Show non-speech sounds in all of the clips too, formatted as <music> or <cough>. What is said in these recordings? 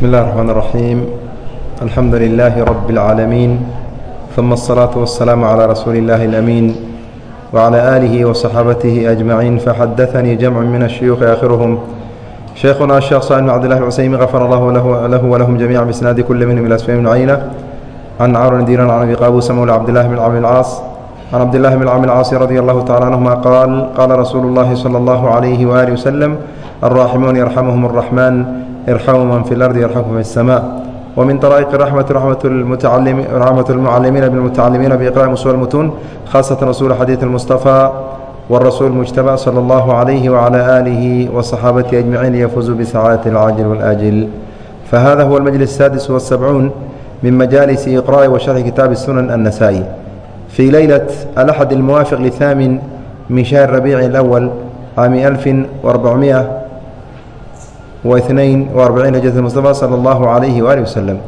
بسم الله الرحمن الرحيم الحمد لله رب العالمين ثم الصلاة والسلام على رسول الله الأمين وعلى آله وصحابته أجمعين فحدثني جمع من الشيوخ آخرهم شيخنا الشيخ صالح بن عبد الله العسيمي غفر الله له, له ولهم جميعا بإسناد كل منهم إلى سفيان بن عيينة عن عمرو دينار عن أبي قابوس مولى عبد الله بن عمرو العاص can cabdillahi bn camr caasi radi allahu tacala canhuma qaal qaala rasuulu llahi sala allahu calayhi waaali wasalam alraaximuun yarxamuhum araxmaan irxamu man fi lardi yarxamkum fi اsamaa wmin daraa'iq raxmati raxmat lmucalimiina bilmutacalimiina biiqraa'im usuul mutuun khaasatan rasuul xadiid almustafaa warasuul mujtaba sala allahu calayhi wacala aalihi wasaxaabatihi ajmaciin liyafuuzuu bisacaadati alcaajil walaajil fahada huwa almajlis asaadis wasabcuun min majaalisi iqraa'i wa sharxi kitaabi sunan annasaa'i في ليلة الأحد الموافق للثامن من شهر ربيع الأول عام 1400 واثنين وأربعين هجرة المصطفى صلى الله عليه وآله وسلم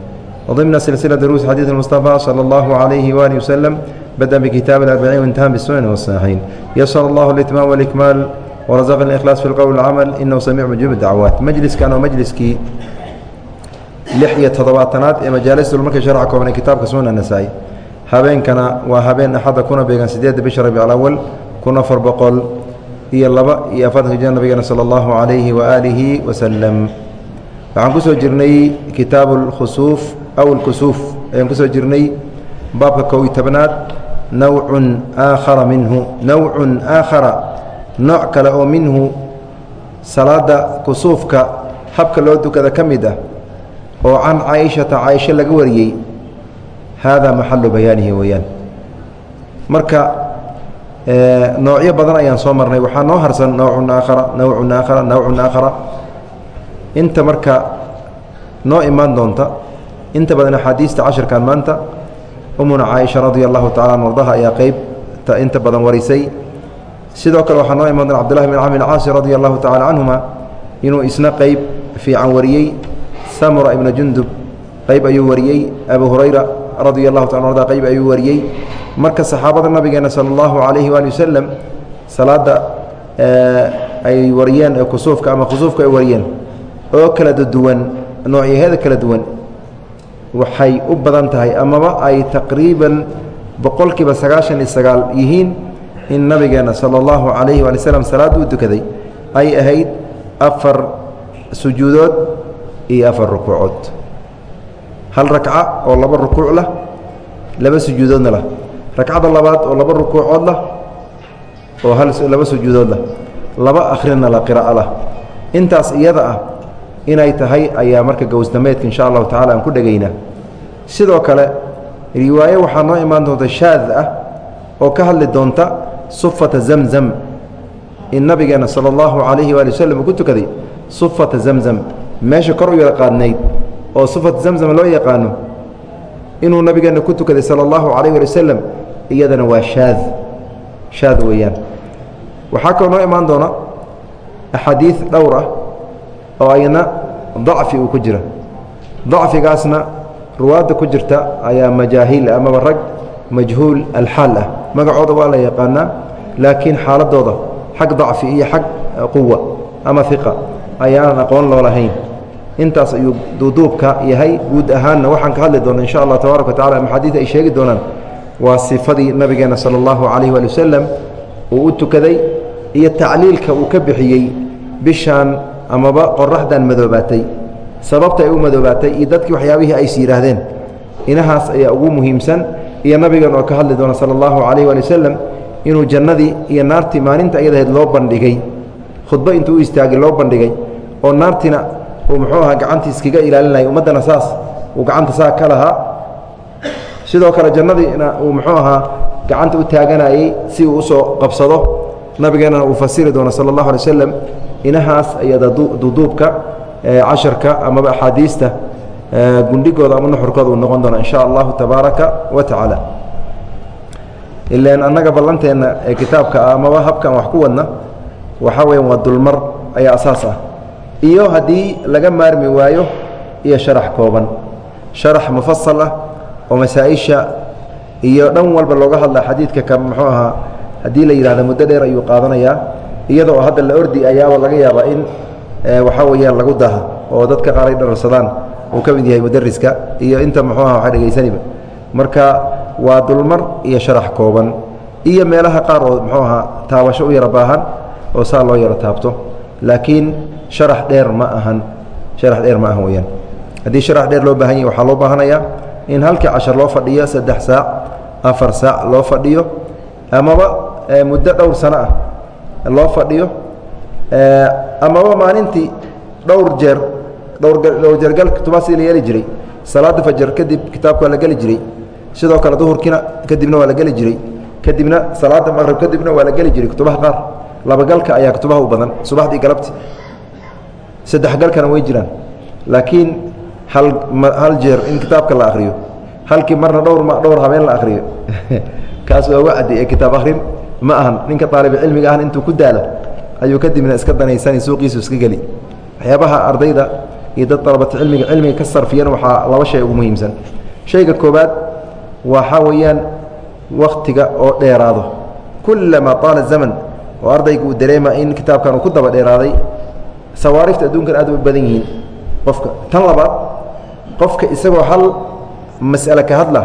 وضمن سلسلة دروس حديث المصطفى صلى الله عليه وآله وسلم بدأ بكتاب الأربعين وانتهى بالسنن والصحيحين يسر الله الإتمام والإكمال ورزقنا الإخلاص في القول والعمل إنه سميع مجيب الدعوات مجلس كان مجلسكي لحية تضباطنات ee majaalis marka sharca kooban ee kitaabka sunan النasaa'i habeenkana waa habeen axada kuna beegan sideedda bisha rabic alawal kun afar boqol iyo laba iyo afartanka jir nabigeena sala allahu calayhi wa waaalihi wasalam waxaan ku soo jirnay kitaabu lkhusuuf aw alkusuuf ayaan ku soo jirnay baabka kow iyo tobnaad nawcun aakhara minhu. Nawcun aakhara nooc kale oo minhu salaada kusuufka habka loo dukada ka mid ah oo can caaishata caaisho laga wariyey haadaa maxalu bayaanihi weeyaan marka noocyo badan ayaan soo marnay waxaa noo harsan nawcun aakhara nawcun aakhara nawcun aakhara inta marka noo imaan doonta inta badan axaadiista cashirkan maanta umuna caaisha radia allahu tacala an ardaha ayaa qeyb inta badan warisay sidoo kale waxaa noo imaan doona cbdullahi bin camr caasi radia allahu tacala canhuma inuu isna qeyb fiican wariyey samura ibna jundub qeyb ayuu wariyey abu hurayra radia allahu taala arda qeyb ayuu wariyey. Marka saxaabada nabigeena sala allahu calayhi waali wasalam salaada ay wariyeen ee kusuufka ama khusuufka ay wariyeen oo kala duwan noocyaheeda kala duwan waxay u badan tahay amaba ay taqriiban boqolkiiba sagaashan iyo sagaal yihiin in nabigeena sala allahu calayhi waali wasalam salaad uu dukaday ay ahayd afar sujuudood iyo afar rukuucood hal rakca oo laba rukuuc lah laba sujuudoodna lah. Ragcada labaad oo laba rukuucood lah oo laba sujuudood lah. Laba akhrina la qiraa'o lah. Intaas iyada ah inay tahay ayaa marka gowsdameedka insha allahu tacala aan ku dhegaynaa sidoo kale riwaaye waxaa noo imaan doonta shaad ah oo ka hadli doonta sufata zamzam. In nabigeena sala allahu calayhi waali wasalam uu ku tukaday sufata zamzam. Meesha kor u yara qaadnayd oo sufat zamzam loo yaqaano inuu nabigeena ku tukaday sala allahu calayh wali wasalam iyadana waa shaad. Shaad weeyaan. Waxaa kaloo noo imaan doona axaadiid dhowr ah oo ayna dacfi uu ku jira. Dacfigaasna ruwaadda ku jirta ayaa majaahiil amaba rag majhuul alxaal ah. Magacooda waa la yaqaanaa laakiin xaaladooda xag dacfi iyo xag quwa ama iqa ayaanan aqoon loo lahayn intaas ayuu duuduubka yahay. Guud ahaanna waxaan ka hadli doona insha allah tabaaraka wa tacala maxaadiid ay sheegi doonaan waa sifadii nabigeena sala allahu calayh waali wasalam uu u tukaday iyo tacliilka uu ka bixiyey bishaan amaba qoraxdan madoobaatay. Sababta ay u madoobaatay iyo dadkii waxyaabihii ays yidhaahdeen inahaas ayaa ugu muhiimsan iyo nabigan oo ka hadli doona sala allahu calayh waali wasalam inuu jannadii iyo naartii maalinta iyadahayd loo bandhigay. Khudbo intuu u istaagay loo bandhigay oo naartiina uu muxuu ahaa gacantiis kaga ilaalinaya ummaddana saas uu gacanta saa ka lahaa. Sidoo kale jannadiina uu muxuu ahaa gacanta u taaganayey si uu u soo qabsado. Nabigeenana uu fasiri doono sala allahu alay wasalam inahaas ayada duuduubka casharka amaba axaadiista gundhigooda ama nuxurkooda uu noqon doona in allahu tabaaraka wa tacaala. Ilan annaga ballanteenna ee kitaabka amaba habkan wax ku wadna waxaa weya waa dulmar ayaa asaas ah iyo haddii laga maarmi waayo iyo sharax kooban. Sharax mufasal ah oo masaa-isha iyo dhan walba looga hadla xadiidka ka muxuu ahaa haddii la yidhahda muddo dheer ayuu qaadanayaa iyada oo hadda la ordi ayaaba laga yaabaa in waxaa weeyaan lagu daha oo dadka qaar ay dhararsadaan uu ka mid yahay mudariska iyo inta muxuu aha waxa dhegaysaniba marka waa dulmar iyo sharax kooban iyo meelaha qaar oo muxuu ahaa taabasho u yaro baahan oo saa loo yaro taabto. Laakiin sharax dheer ma ahan. Sharax dheer ma ahan weyaan haddii sharax dheer loo baahan yahy waxaa loo baahanayaa in halkii cashar loo fadhiyo saddex saac afar saac loo fadhiyo amaba muddo dhowr sano ah loo fadhiyo amaba maalintii dhowr jeer dhowr jeergal kutubaa sidii la yeeli jiray salaada fajar kadib kitaabka waa la geli jiray sidoo kale duhurkiina kadibna waa la geli jiray kadibna salaada maqrib kadibna waa la geli jiray kutubaha qaar labagalka ayaa kutubaha u badan subaxdii galabti saddexgalkana way jiraan. Laakiin hal jeer in kitaabka la akriyo halkii marna dhowr dhowr habeen la akriyo <laughs> kaas waa wacdi ee kitaab akrin ma ahan ninka aalibcilmiga ahna intuu ku daalo ayuu kadibna iska danaysani suuqiisu iska geli. Waxyaabaha ardayda iyo dad dalabata cilmiga ka sarfiyan waxaa laba shay ugu muhiimsan. Shayga koobaad waxaa weeyaan waktiga oo dheeraado. Kullamaa taala zaman oo ardayga uu dareema in kitaabkan uu ku daba dheeraaday sawaarifta adduunkan aad u badan yihiin. Qofka. Tan labaad qofka isagoo hal mas'ale ka hadla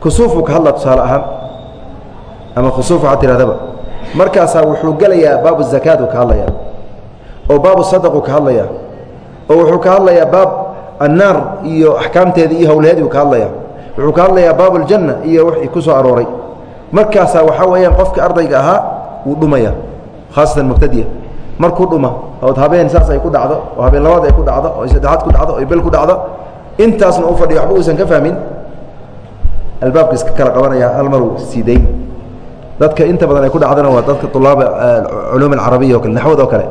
kusuufuu ka hadla tusaale ahaan ama khusuuf waxaa tihahdaba markaasaa wuxuu gelayaa baabu zakaad uu ka hadlayaa oo baabu sadaquu ka hadlayaa oo wuxuu ka hadlayaa baab annaar iyo axkaamteeda iyo howlaheedii uu ka hadlayaa wuxuu ka hadlayaa baab aljanna iyo wixii ku soo arooray. Markaasaa waxaa weeyaan qofka ardayga ahaa wuu dhumaya khaasatan mubtadiya markuu dhuma ood habeen saas ay ku dhacdo oo habeen labaad ay ku dhacdo oo saddexaad ku dhacdo oo bel ku dhacdo intaasna uu fadhiyo waxba uusan ka fahmin. Albaabka iska kala qabanaya almaru sidayn dadka inta badan ay ku dhacdana waa dadka ulaaba culuum alcarabiya o kale naxwada oo kale.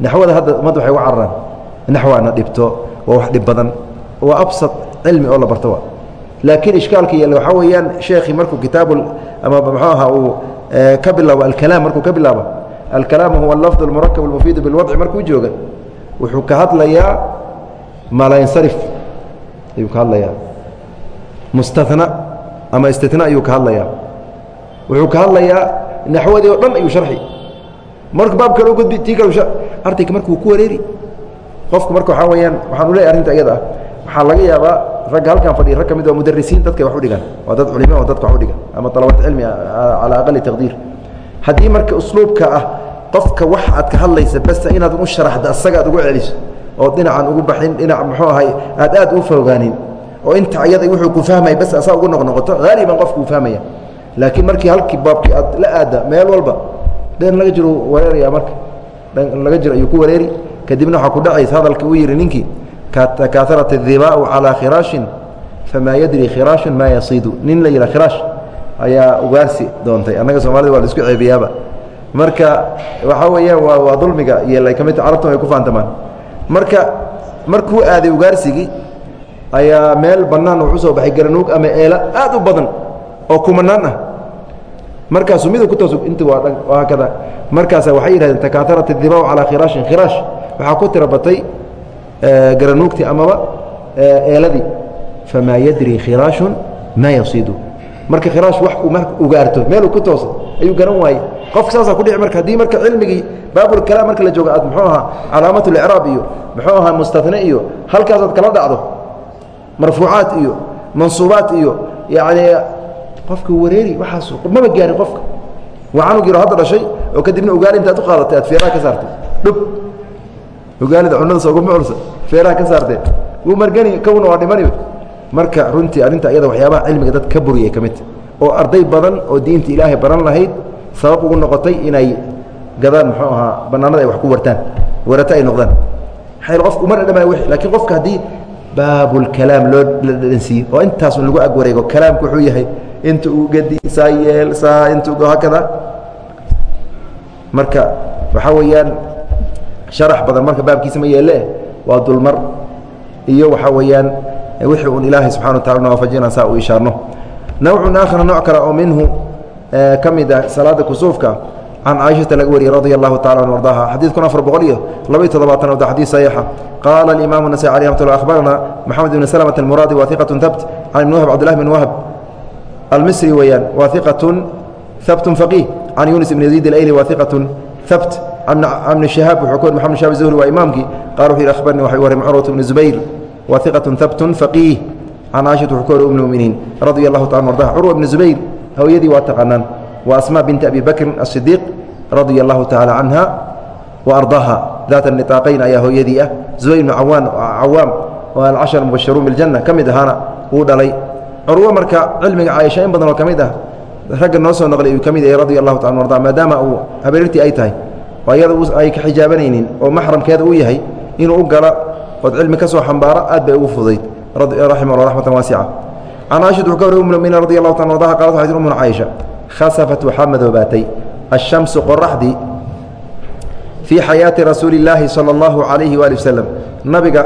Naxwada hadda ummadda waxay uga cararaan. Naxwaana dhibto waa wax dhib badan. Waa absad cilmi oo la barto laakiin ishkaalka yalle waxaa weeyaan sheekhi markuu kitaabu ama muxuu ahaa uu ka bilaabo alkalaam markuu ka bilaabo alkalaamu huwa alafd almurakab almufiidu bilwadci markuu jooga wuxuu ka hadlayaa malansarif ayuu ka hadlayaa. Mustana ama istina ayuu ka hadlayaa. Wuxuu ka hadlayaa naxwadii oo dhan ayuu sharxi. Marka baab kale gudbi tii kale ardayga marka wuu ku wareeri. Qofku marka waxaa weeyaan waxaan u leeyahy arrinta iyada ah waxaa laga yaabaa ragga halkan fadhiya rag ka mid waa mudarisiin dadkay wax u dhigaan waa dad culimo oo dadka wax u dhiga ama dalabat cilmi calaa aqali taqdiir haddii marka usluubka ah qofka wax aad ka hadlaysa basa inaad u sharaxda asaga aad uga celiso oo dhinacan ugu baxin dhinac muxuu ahay aad aad u fogaanin oo inta ayada wuxuu ku fahmaya bas asaa ugu noqnoqoto haaliban qofkuu fahmaya. Laakiin markii halkii baabkii aad la aadda meel walba dhan laga jiro wareeraya marka. Dhan laga jiro ayuu ku wareeri. Kadibna waxaa ku dhacaysa hadalkii uu yidhi ninkii kaarat adibaau calaa khiraashin famaa yadri khiraashun maa yasiidu. Nin la yidhaha khiraash ayaa ugaarsi doontay. Annaga soomaalida waa la isku ceebiyaaba. Marka waxaa weeyaan waa waa dulmiga iyo la ka mid ta carabtuna ay ku faantamaan. Marka markuu aaday ugaarsigii ayaa meel bannaan wuxuu soo baxay garanuug ama eela aad u badan oo kumanaan ah. Markaasuu midu ku toosug inti waa haakada markaasa waxay yidhahdeen takaaharat idibaaw calaa khiraashin khiraash. Waxaa ku tira eh, garanuugtii amaba eh, eeladii. Famaa yadri khiraashun maa yasiidu marka khiraash wax uu marka ugaarto meeluu ku toosa ayuu garan waaye qofka saasaa kudhici marka haddii marka cilmigii baabulkalaam marka la joogo aad muxuu ahaa calaamat اlicraab iyo muxuu ahaa mustane iyo halkaasaad kala dhacdo marfuucaat iyo mansuubaat iyo yacni qofka wareeri waxaas maba gaarin qofka. Waa canug yaro hadda dhashay oo kadibna ugaari intaad u qaadatay aad feeraha ka saartay. Dhub! Ugaalida cunadaas oguma culsa feeraha ka saartee wuu margani kowna waa dhimani marka runtii arrinta ayada waxyaabaha cilmiga dad ka buriyay ka midta oo arday badan oo diinta ilaahay baran lahayd sabab ugu noqotay inay gadaan muxuu ahaa bannaanada ay wax ku wartaan warato ay noqdaan. Qofku umar dhamay w lakiin qofka haddii baabulkalaam loo dhadhansiiye oo intaasun lagu ag wareego kalaamku wuxuu yahay inta uu gedi saa yeel saa intu hakada. Marka waxaa weeyaan sharax badan marka baabkiisa ma yeele waa dulmar. Iyo waxaa weeyaan wixii un ilaahay subxana wa tacala nawaafajinan saa u ishaarno. Nawcun aakhara nooc kale oo minhu ka mid ah salaada kusuufka can caaishata laga wariyey radia allahu tacala an ardaha xadiid kun afar boqol iyo labaiy toddobaatan wada xadiid saxiixa. Qaala alimaamu nasai alih ramat lla akhbarana moxamed ibn slmt almuraadi wa iqatu habt can ibn wahb cbdillahi bn wahb almisri weeyaan wa iqatun habtun faqiih can yunis ibn yaziid alayli wa iqatun habt can ibni shahaab wuxuu ka wari maxamed shahab zuhri waa imaamkii qala wuxu yidhi akhbarnii waxa warram curwat ibnu zubayr wa iqatun habtun faqiih can caaishata wuxuu ka wari um muminiin radia allahu taala ardaha curwa bni zubayr hooyadii waa taqaanaan. Wa asmaa binti abi bakrin asidiiq radia allahu tacaala canha wa ardaaha daata niaaqayn ayaa hooyadii ah. Zubayr bnu awaan cawaam oo alcashar mubasharuun biljanna ka mid ahaana wuu dhalay. Curwo marka cilmiga caaisha in badan oo ka mid ah ragga noo soo noqlay uu ka mid yahay radia allahu taala arda maadaama uu habeertii ay tahay. Oo iyada ay ka xijaabanaynin oo maxramkeeda uu yahay inuu u gala ood cilmi ka soo xambaaro aad bay ugu fudayd. Raximah allah raxmatan waasica can caaishata wuxuu ka wari ummuminiin radi allahu taala ardaha qalat waxay tir umuna khasafat waxaa madoobaatay ashamsu qoraxdii fii xayaati rasuuli illaahi sala allahu calayhi waali wasalam nabiga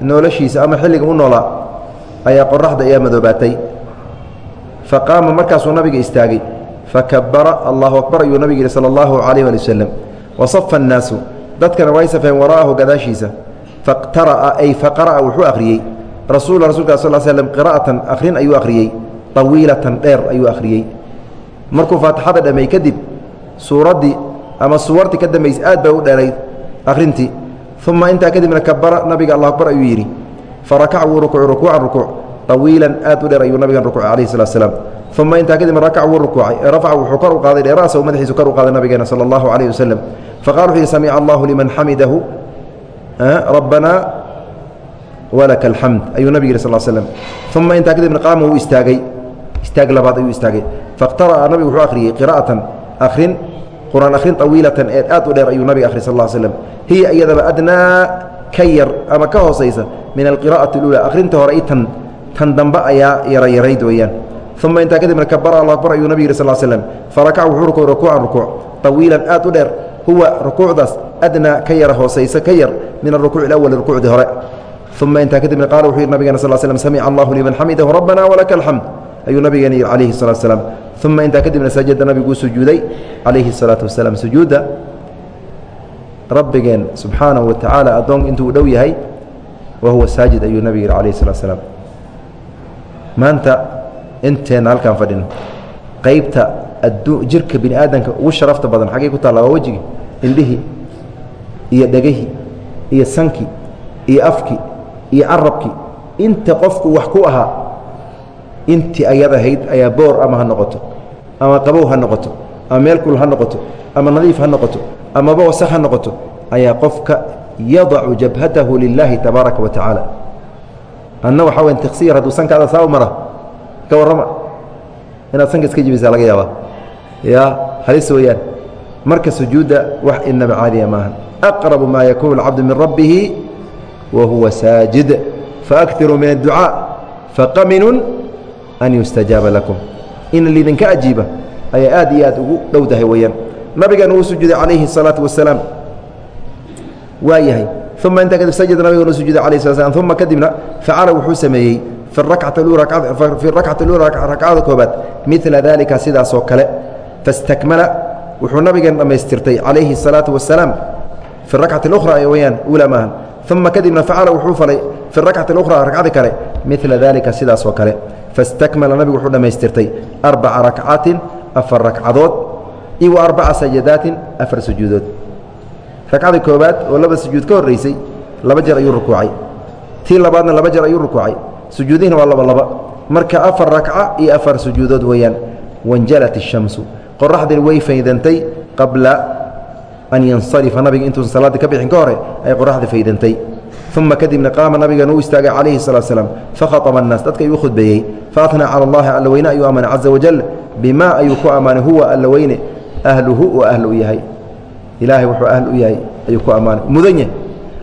noloshiisa ama xilliga u noolaa ayaa qoraxda ayaa madoobaatay. Faqaama markaasuu nabiga istaagay. Fakabara allahu akbar ayuu nabiga yihi sala allahu calayh ali wasalam wasafa annaasu dadkana way safeen wara'ahu gadaashiisa ay faqara'a wuxuu akhriyey. Rasuula rasulka sal slm qira'atan akhrin ayuu akhriyey. Tawiilatan dheer ayuu akhriyey. Markuu faatixada dhameey kadib suuraddii ama suwartii ka dambaysay aad bay u dheerayd akhrintii. Uma intaa kadibna kabara nabiga allah akbar ayuu yidhi farakac wuu rukuuc rukuucan rukuuc. Awiilan aad u dheer ayuu nabigan rukuucay alayh salatu slam uma intaa kadibna rakac wuu rukuucay rafaca wuxuu kor u qaaday dheeraasa madaxiisu kor u qaaday nabigeena sala allahu calayh wasalam faqala wuxuu yihi samica allahu liman xamidahu rabbanaa walaka alxamd ayuu nabig yihi sal slm uma intaa kadibna qaama wuu istaagay. Istaag labaad ayuu istaagay. Faqtara'a nabigu wuxuu akhriyey qira'atan akhrin qur'aan akhrin awiilatan ee aad u dheer ayuu nabiga akhriy sal slm hiya iyadaba adnaa ka yar ama ka hoosaysa min alqira'ati اlula akhrinta hore itan tan dambe ayaa yarayarayd weeyaan. Uma intaa kadibna kabara alla akbar ayuu nabig yih sal slm farakac wuxuu rukuuc rukuucan rukuuc. طawiilan aad u dheer huwa rukuucdaas adnaa ka yara hoosaysa ka yar min arukuuc اlawali rukuucdii hore uma intaa kadibna qaala wuxuu yihi nabigena sal slm samica allahu liman xamidahu rabbana walaka alxamd ayuu nabigeena yihi calayhi الsalatu slam uma intaa kadibna sajada nabiguu sujuuday calayhi الsalaatu wasalaam sujuudda rabbigeen subxaanahu wa tacaala addoonka intuu u dhow yahay wa huwa saajid ayuu nabig yihi calayhi الsalatu slam maanta inteenna halkaan fadhino qaybta addu jirka bini aadamka ugu sharafta badan xaggey ku taalla waa wejigii indhihii iyo dhegihii iyo sankii iyo afkii iyo carabkii inta qofku wax ku ahaa intii ayad ahayd ayaa boor ama ha noqoto ama qabow ha noqoto ama meel ha noqoto ama nadiif ha noqoto amaba wasaq ha noqoto ayaa qofka yadacu jabhatahu lilaahi tabaaraka wa adna waxaa weya tiksiyar hadduu sankaada saa u mara ka warrama inaad sanka iska jibisa laga yaabaa ya halis weeyaan. Marka sujuudda wax inaba caadiya maaha aqrabu maa yakuunu alcabdu min rabbihi wa huwa saajid. Faaktiruu min adducaa faqaminun an yustajaaba lakum. In lidinka ajiiba ayay aad iyo aad ugu dhowdahay weeyaan. Nabigan uu sujuuday calayhi الsalaatu wasalaam waa yahay. Uma intaa kadib sajada nabigan u sujuuday alayh sala slam uma kadibna facala wuxuu sameeyey fi rakcati fii rakcati lula rakcada koobaad. Midla dalika sidaasoo kale fastakmala wuxuu nabigan dhammaystirtay calayhi الsalaatu wasalaam fi rakcati اlأkhra weyaan ula maahan uma kadibna facala wuxuu falay fi rakcati اlأkhra rakcadi kale midla dalika sidaasoo kale fastakmala nabigu wuxuu dhammaystirtay arbaca rakcatin afar rakcadood iyo wa arbaca sajadaatin afar sujuudood ragcada koobaad oo laba sujuud ka horraysay laba jeer ayuu rukuucay tii labaadna laba jeer ayuu rukuucay sujuudihina waa laba laba marka afar rakca iyo afar sujuudood weeyaan wanjalat الshamsu qoraxdii way faydantay qabla an yansarifa nabiga intuusan salaadda ka bixin ka hore ay qoraxda faydantay. Uma kadibna qaama nabigan uu istaagay calayhi salaa slam fakhaطaba annaas dadka ayuu u khudbeeyey faatnaa cala allahi allaweyne ayuu amane caza wajal bimaa ayuu ku ammaanay huwa allaweyne ahluhu uu ahl u yahay. Ilaahay wuxuu ahl u yahay ayuu ku ammaanay mudanya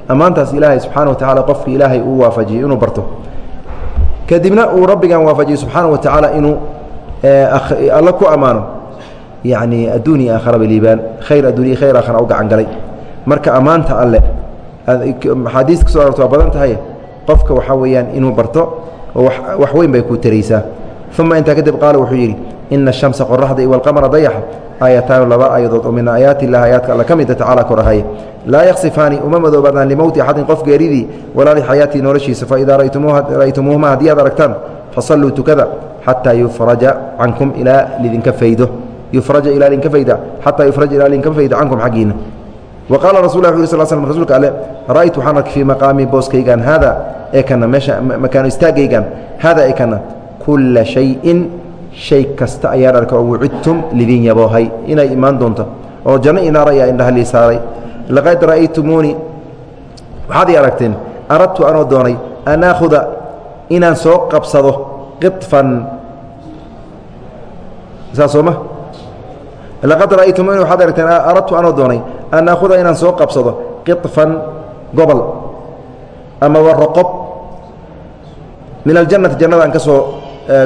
ammaantaas ilaahay subxaana wa tacala qofkii ilaahay uu waafajiyey inuu barto. Kadibna uu rabbigan waafajiyey subxaana wa tacaala inuu eh, alla ku ammaano yacni adduun iyo aakharaba liibaan. Khayr adduuniya khayr aakhara u gacan galay. Marka ammaanta alle axaadiis ka so waa badan tahay. Qofka waxaa weeyaan inuu barto oo wax weyn bay ku taraysaa. Uma intaa kadib qaala wuxuu yidhi ina الshamsa qoraxda iyo walqamara dayaxa aayataanu laba aayadood oo min aayaati ilah aayaadka alla ka mida tacaala korahaye laa yaksifaani uma madoobaadaan limowti axadin qof geeridii walaa lixayaatii noloshiisa faidaa ra'aytumuuhuma haddii aad aragtaan fasalluu tukada xataa yufraja cankum ilaa lidinka faydo yufraja ilaa lidinka fayda xataa yufraja ilaa lidinka fayda cankum xaggiina. Wa qaala rasul lah uu sl sl rsulka ale ra'aytu waxaan arkay fii maqaami booskaygan haada ee kana meesha makaanu istaagaygan haadaa ee kana kulla shayin shay kasta ayaan arkay oo wucidtum lidin yaboohay. Inay imaan doonto oo janno inaar ayaa indhaha lii saaray. Laqad ra'aytumuunii waxaad ii aragteen aradtu anoo doonay an laqad ra'aytumuunii waxaad aragteen aradtu anoo doonay an aakhuda inaan soo qabsado qiطfan gobol ama waroqob min aljannati jannada aan ka soo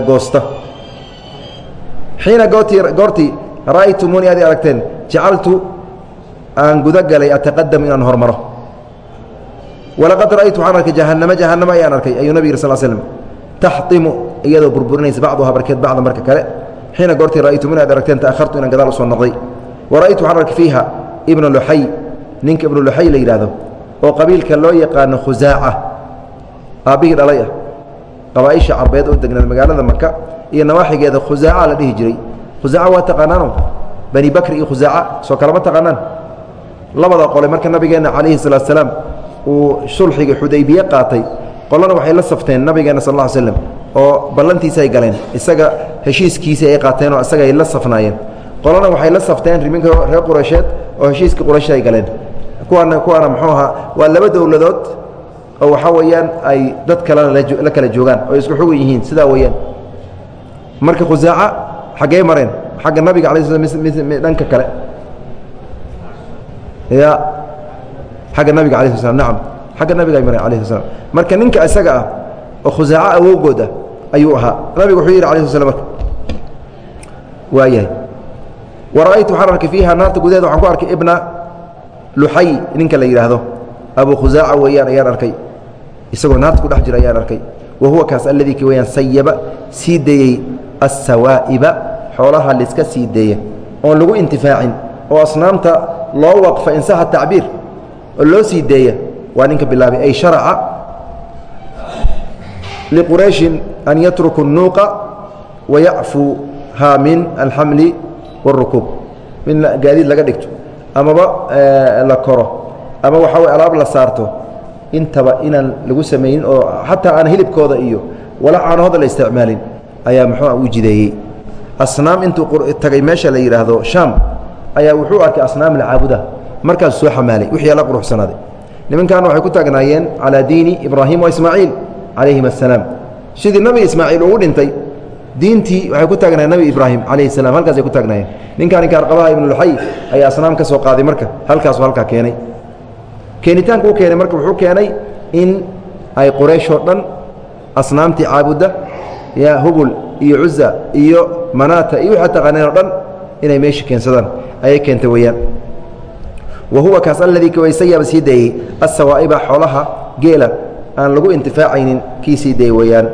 goosta. Xiina goortii goortii ra'aytumuunii aad ii aragteen jacaltu aan guda galay ataqadamu inaan hormaro. Walaqad ra'aytu waxaan arkay jahannama jahannama ayaan arkay ayuu nabig yiri sal slm taxtimu iyadoo burburinaysa bacduhaa barkeed bacda marka kale xiina goortii ra'aytumuni aad aragteen ta'hartu inaan gadaal u soo noqday. Wa ra'aytu waxaan arkay fiiha ibna luxay ninka ibnu luxay la yidhaahdo oo qabiilka loo yaqaano khusaaca aabbihii dhalay ah qabaaisha carbeed oo degnaed magaalada maka iyo nawaaxigeeda khusaaca la dhihi jiray. Khusaaca waa taqaanaano bani bakri iyo khusaaca soo kalama taqaanaan. Labada qole marka nabigeenna calayhi salaatu salaam uu sulxiga xudaybiye qaatay qolana waxay la safteen nabigeena sal ll slam oo ballantiisa ay galeen. Isaga heshiiskiisii ay qaateen oo isaga ay la safnaayeen. Qolana waxay la safteen riminka reer qureysheed oo heshiiskii quraysh ay galeen. Kuwaana kuwaana muxuu ahaa waa laba dowladood oo waxaa weeyaan ay dad kalena la kala joogaan oo isku xugan yihiin sidaa weeyaan. Marka khusaaca xaggee mareen xagga nabiga ala sl dhanka kale. Ya xagga nabiga ala sl nacam xagga nabiga ay mareen alah slam marka ninka isaga ah oo khusaaco awowgood ah ayuu ahaa. Nabigu wuxuu yidhi ala sl marka waayahay. Wa ra'aytu waxaan arkay fiiha naarta gudaheeda waxaan ku arkay ibna luxay ninka la yidhaahdo. Abu khusaaca weeyaan ayaan arkay. Isagoo naarta ku dhex jira ayaan arkay. Wa kaas alladii ki weyaan sayaba sii deeyey assawaa'iba xoolaha liska sii deeya oon lagu intifaacin oo asnaamta loo waqfa insaha tacbiir oo loo sii deeya waa ninka bilaabay. Ay sharaca liqurayshin an yatruku الnuuqa wayacfuuhaa min alxamli wاrukuub min gaadiid laga dhigto amaba la koro ama waxaa way alaab la saarto intaba inaan lagu samaynin oo xataa aan hilibkooda iyo wala caanahooda la isticmaalin ayaa muxuua u jideeyey. Asnaam intuu tagay meesha la yidhaahdo shaam ayaa wuxuu arkay asnaam la caabuda. Markaasuu soo xamaalay wixii alla quruxsanaaday nimankaana waxay ku taagnaayeen calaa diini ibraahim wa ismaaciil calayhim assalaam. Sidii nabi ismaaciil ugu dhintay diintii waxay ku taagnaayeen nabi ibraahim calayhi salam halkaasay ku taagnaayeen ninkaan ninka arqabaha ibnuluxay ayaa asnaam ka soo qaaday marka halkaasuu halkaa keenay. Keenitaanka u keenay marka wuxuu keenay in ay qorayshoo dhan asnaamtii caabudda ya hubul iyo cuza iyo manaata iyo waxaa taqaaneen o dhan inay meesha keensadaan ayay keentay weeyaan. Wa huwa kaas alladii kawaysayaaba sii dayey assawaa'iba xoolaha geela aan lagu intifaacaynin kii sii weeyaan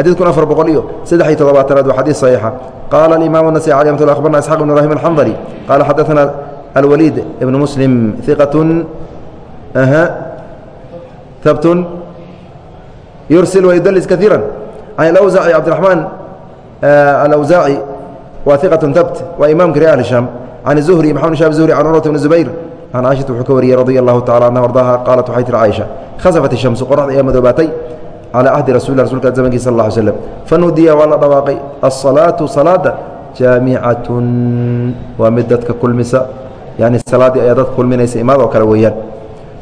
xadiidkun afar boqol iyo saddex-iyo toddobaatanaad waa xadiis saxiixa. Qaala alimaam nasai cali amat abarna isxaq ibn rahim alxandari qaala xadaana alwaliid ibnu muslim iqatun aha habtun yursil wayudalis kaiira can alawzaci cabdiraxmaan alawsaaci ah, waa iqatun habt waa imaamka reer ahli shaam. Can zuhri maxamed shab zuhri can urwat bni zubayr can caishata wuxuu ka wariyey radi allahu tacala anha ardaaha qaalat waxay tiri caaisha khasafat ishamsu qoraxda ayaa madoobaatay calى ahdi rasul rasulka zamankii sal اه slm fanudiya waa la dhawaaqay aلصalaaةu salaada jaamicatun waa mid dadka kulmisa yani salaaddii ayaa dadka kulminaysa imaad oo kale weeyaan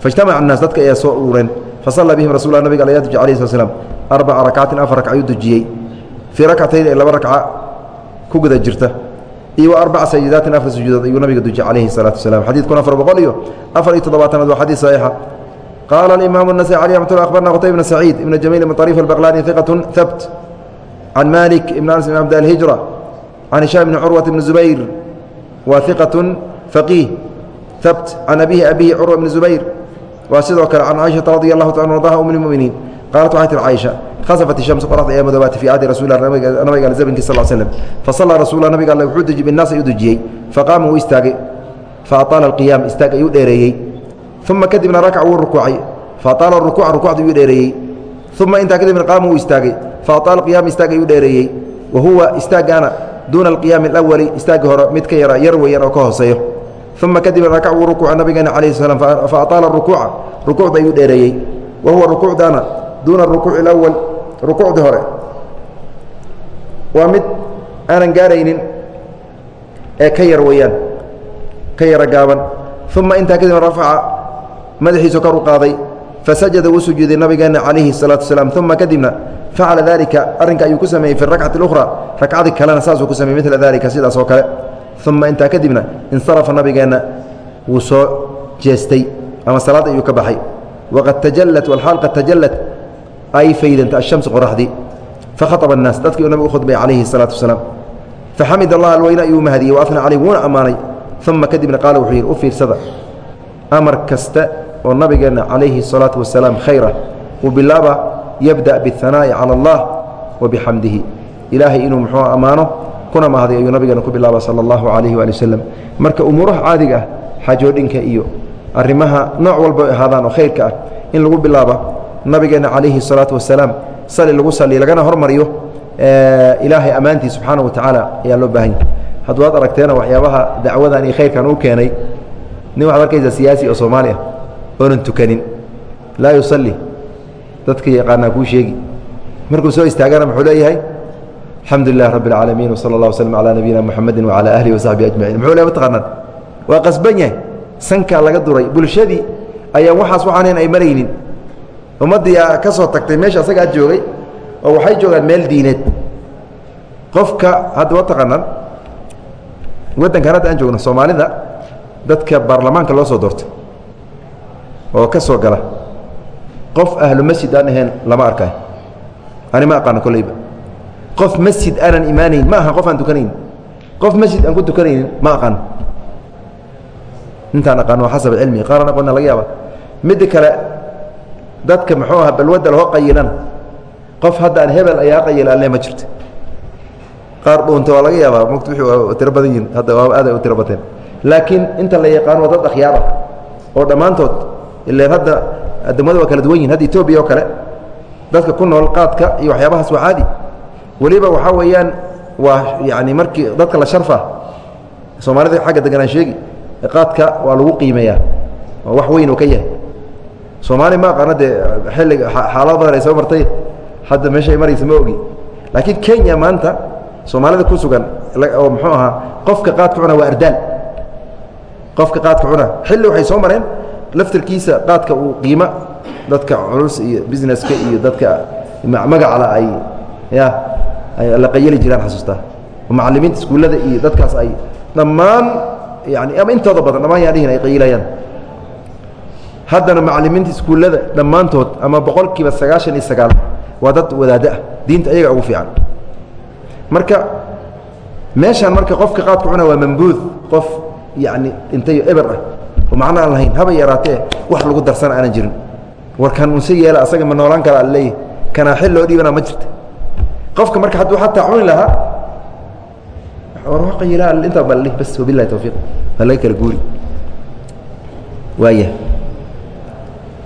faاجtamaca الnaas dadka ayaa soo urureen fasala bihim rasul nabig al tuji alayه slat slam arbaca rakcatin afar ragc ayuu dujiyey fii rakcatayn ee laba rakca ku guda jirta iyo wa arbaca sajidaatin afar sujuudood ayuu nabiga dujiyey calayhi الsalatu wasalaam xadidkun afar boqol iyo afar iyo toddobaatanaad waa xadiid صaxiixa qال الإmام النسي عليه رحمة الله أخبرنا qتيب بن سعيد بن جميل بن طريف البغلاني ثقة ثبت عن مالك بن أنس بن عبد الهجرة عن هشام بن عروة بن زبير وثقة فقيه ثبت عن أبيه أبيه عروة بن زبير وsidoo kale عن عائشhaة رضي الله تعالى عنها أم المؤمنين qالت waxay tir عائشha khasفت الشhمس qoرxda ee madoobaatay في cahdi rasul nabiga al zmnki sl sلم faصلىa rasuل nabiga all wuxuu deji bالnaas ayuu dujiyey faqaama wuu istaagay faأطاala القiyam istaag ayuu dheereeyey uma kadibna rakac wuu rukuucay faaaala rukuuca rukucda yuu dheereeyey uma intaa kadibna qaama wuu istaagay faaaala qiyaama istaag ayuu dheereeyey wa huwa istaagaana duuna alqiyaami alawali istaagga hore mid ka yara yar weeyaan oo ka hooseeyo uma kadibna rakac wuu rukuuca nabigeena calayhi salaam faaaala rukuuca rukuucda ayuu dheereeyey wa huwa rukuucdaana duuna rukuuci اlأwal rukuucdii hore waa mid aanan gaaraynin ee ka yar weeyaan ka yara gaaban uma intaa kadib rafaca madaxiisu kor u qaaday fasajada wuu sujuuday nabigeena calayhi الsalatu wasalaam uma kadibna facala dalika arrinka ayuu ku sameeyey fi rakcati اlأkhra ragcadii kalena saasuu ku sameyey midla dalika sidaas oo kale uma intaa kadibna insarafa nabigeenna wuu soo jeestay ama salaad ayuu ka baxay waqad tajallat walxaal qad tajallat ay faydanta ashamsu qoraxdii fakhaطba الnaas dadkii uu nabig u khudbay calayhi الsalaatu wasalaam faxamid allah alweyne ayuu mahadiyey waafna calayh wuuna ammaanay uma kadibna qaala wuxuu yidhi u fiirsada amar kasta oo nabigeenna calayhi الsalaatu wasalaam khayra uu bilaaba yabda biاhanaa'i calى اllah wa bixamdihi ilaahay inuu muxuu ammaano kuna mahday ayuu nabigeena ku bilaaba sala allahu calayhi waali wasalam marka umuuraha caadiga ah xajoodhinka iyo arrimaha nooc walba ay ahaadaan oo khayrka ah in lagu bilaaba nabigeenna calayhi salaatu wasalaam sali lagu saliy lagana hormariyo ilaahay ammaantii subxaana wa tacaala ayaa loo baahan yahy hadduu aad aragteena waxyaabaha dacwadan iyo khayrkan uu keenay nin waxaad arkaysaa siyaasi oo soomaali ah oonan tukanin. Laa yusalli. Dadka yaqaanaa kuu sheegi. Markuu soo istaagana muxuu leeyahay? Alxamdu lilah rabi اlcaalamiin wsala اllah waslm calaa nabiyina muxamedi wacala aalihi wasaxbihi ajmaciin. Muxuu le mataqaanaan waa qasban yahay. Sankaa laga duray. Bulshadii ayaan waxaas waxaanan ay maraynin. Ummaddii ka soo tagtay meesha asagaa joogay oo waxay joogaan meel diineed. Qofka hadda wa taqaanaan? Waddankan hadda aan joogno soomaalida dadka baarlamaanka loo soo doortay oo ka soo gala. Qof ahlu masjid aan ahayn lama arkayo. Ani ma aqaano kolleyba qof masjid aanan imaanayn ma aha qof aan tukanayn. Qof masjid aan ku tukanaynin ma aqaano. Intaan aqaano waa xasab cilmi qaaraan aqoona laga yaaba midda kale dadka muxuu aha balwadda laho qayilan qof hadda aan hebel ayaa qayila alle ma jirto. Qaar dhuunta waa laga yaabaa mugta wixii tiro badan yihiin hadda waa aad ay u tiro bateen. Laakiin inta la yaqaano waa dad akhyaar ah oo dhammaantood ileen hadda addamada waa kala duwan yihiin hadda etoobiya oo kale dadka ku nool qaadka iyo waxyaabahaas waa caadi weliba waxaa weeyaan waa yani markii dadka la sharfa soomaalida xagga deganaan sheegi qaadka waa lagu qiimeeyaa oo wax weyn uu ka yahay. Soomaaliya ma aqaano dee xilliga xaalado badan ay soo martay hadda meesha ay maraysa ma ogi. Laakiin kenya maanta soomaalida ku sugan oo muxuu ahaa qofka qaadka cuna waa ardaal. Qofka qaadka cuna xilli waxay soo mareen laftirkiisa qaadka uu qiimo dadka culus iyo businesska iyo dadka magacala ay la qayali jiraan xasuustaa macalimiinta iskuullada iyo dadkaas ay dhammaan yani ama intooda badan dhammaan yaan dhihin ay qayilayaan haddana macalimiinta iskuullada dhammaantood ama boqol kiiba sagaashan iyo sagaal waa dad wadaaddo ah. Diinta ayaga ugu fiican. Marka meeshaan marka qofka qaadka cuna waa mambuud qof yacni intayo eber ah oo macno aan lahayn haba yaraatee wax lagu darsana aanan jirin. Warkan unse yeela asaga ma noolaan kara alleeyahy kanaa xil loo dhiibana ma jirta. Qofka marka hadduu xataa cuni lahaa qayila intaa bal bas wabilahi tawfiiq. Waa laga kala guuri. Waaya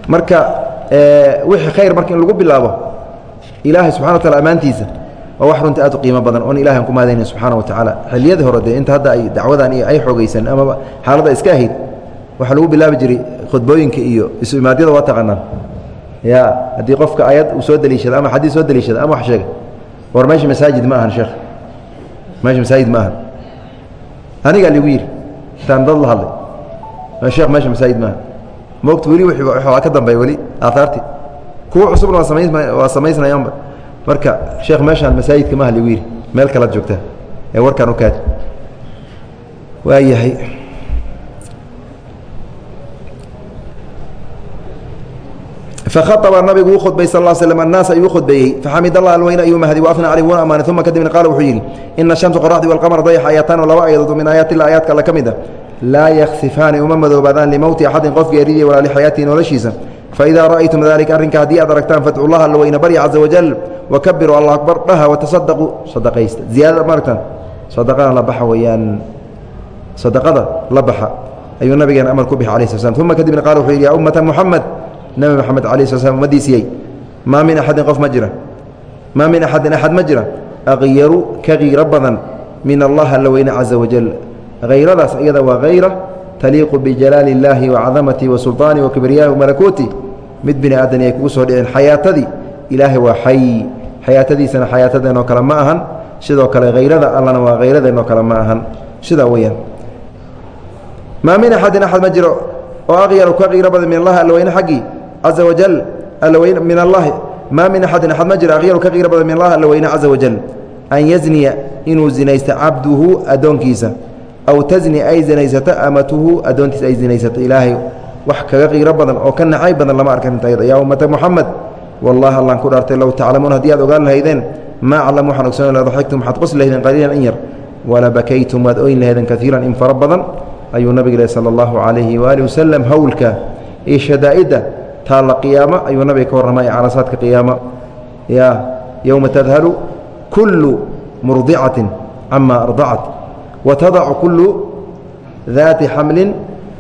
marka wixii khayr marka in lagu bilaabo ilaahay subxana wa taala ammaantiisa waa wax runta aad u qiimo badan oon ilahay aan ku mahadayna subxaana wa tacaala xilliyadii hore dee inta hadda ay dacwadan iyo ay xoogaysan amaba xaaladda iska ahayd waxaa lagu bilaabi jiray khudbooyinka iyo isu imaadyada waa taqaanaan ya haddii qofka ayad uu soo deliishada ama xadiis soo deliishada ama wax sheega war meesha masaajid ma ahan sheekh. Meesha masaajid ma ahan. Anigaa ligu yidhi intaan dad la hadlay. Sheekh meesha masaajid maaha moogta weli waa ka dambeeya weli aaaarti kuwa cusubna waa waa samaysnayaanba marka sheekh meeshaan masaajidka maaha ligu yidhi meel kalaad joogtaa ee warkaan u kaadi. Waa yahay fahaطba nabigu u khudbay sal slam annaas ayuu khudbeeyey faxamid allah alweyne ayuu mahdi waafna caleyh wuuna amaanay uma kadibna qaala wuxuu yidhi ina shamsa qoraxdii walqamar dayax aayataan oo laba ayadood min aayaat illah aayaadka alle ka mid a laa yaksifaani uma madoobaadaan limowti axadin qof geeridiya walaa lixayaatii noloshiisa faidaa ra'aytum dalika arrinka haddii aad aragtaan fadcu llaha alweyne barya caza wajal wakabiruu allah akbar dhaha watasadaquu sadaqaysta ziyaadada ma aragtaan sadaqada la baxa weeyaan sadaqada la baxa ayuu nabigeena amar ku bixi alayh sla slam uma kadibna qala wuxuu yidhi ya ummata muxamed nebi moxamed ala sl slam ummaddiisiyey maa min axadin qof ma jira. Maa min axadin axad ma jira. Akyaru ka kiiro badan min allah alla weyne caza wajal hayradaas iyada waa hayra taliiqu bijalaali اllaahi wacadamati wa sulطaani wa kibriyaahi mid bini aadan ay kugu soo dhicin xayaatadii. Ilaahay waa xay. Xayaatadiisana xayaatadeenoo kale ma ahan. Sidoo kale hayrada allana waa hayradeenoo kale ma ahan. Sidaa weyaan maa min axadin axad ma jiro. Oo aqyaru ka qiiro badan min allahi allaweyne xaggii caza wajal allaweyne min allahi maa min axadin axad ma jiro aqyaru ka qiiro badan min allahi allaweyne caza wajal an yazniya inuu zinaysto cabduhu addoonkiisa aw tazni ay zinaysato amatuhu addoontiisa ay zinaysato ilaahay wax kaga qiiro badan oo ka nacay badan lama arkan intayada yaa ummata moxamed wallahi allaan ku dhaartay low taclamuun haddii aad ogaan lahaydeen maa aclam waxaan ogsoon la daxigtum waxaad qosli lahaydeen qaliilan in yar wala waad oyn lahaydeen kaiiran in fara badan ayuu nabig leh sala allahu calayhi waaalih wasalam howlka iyo shadaa'idda taalla qiyaamo ayuu nabiga ka warramay carasaadka qiyaamo ya yowma tadhalu kullu murdicatin cama ardacat wa tadacu kullu daati xamlin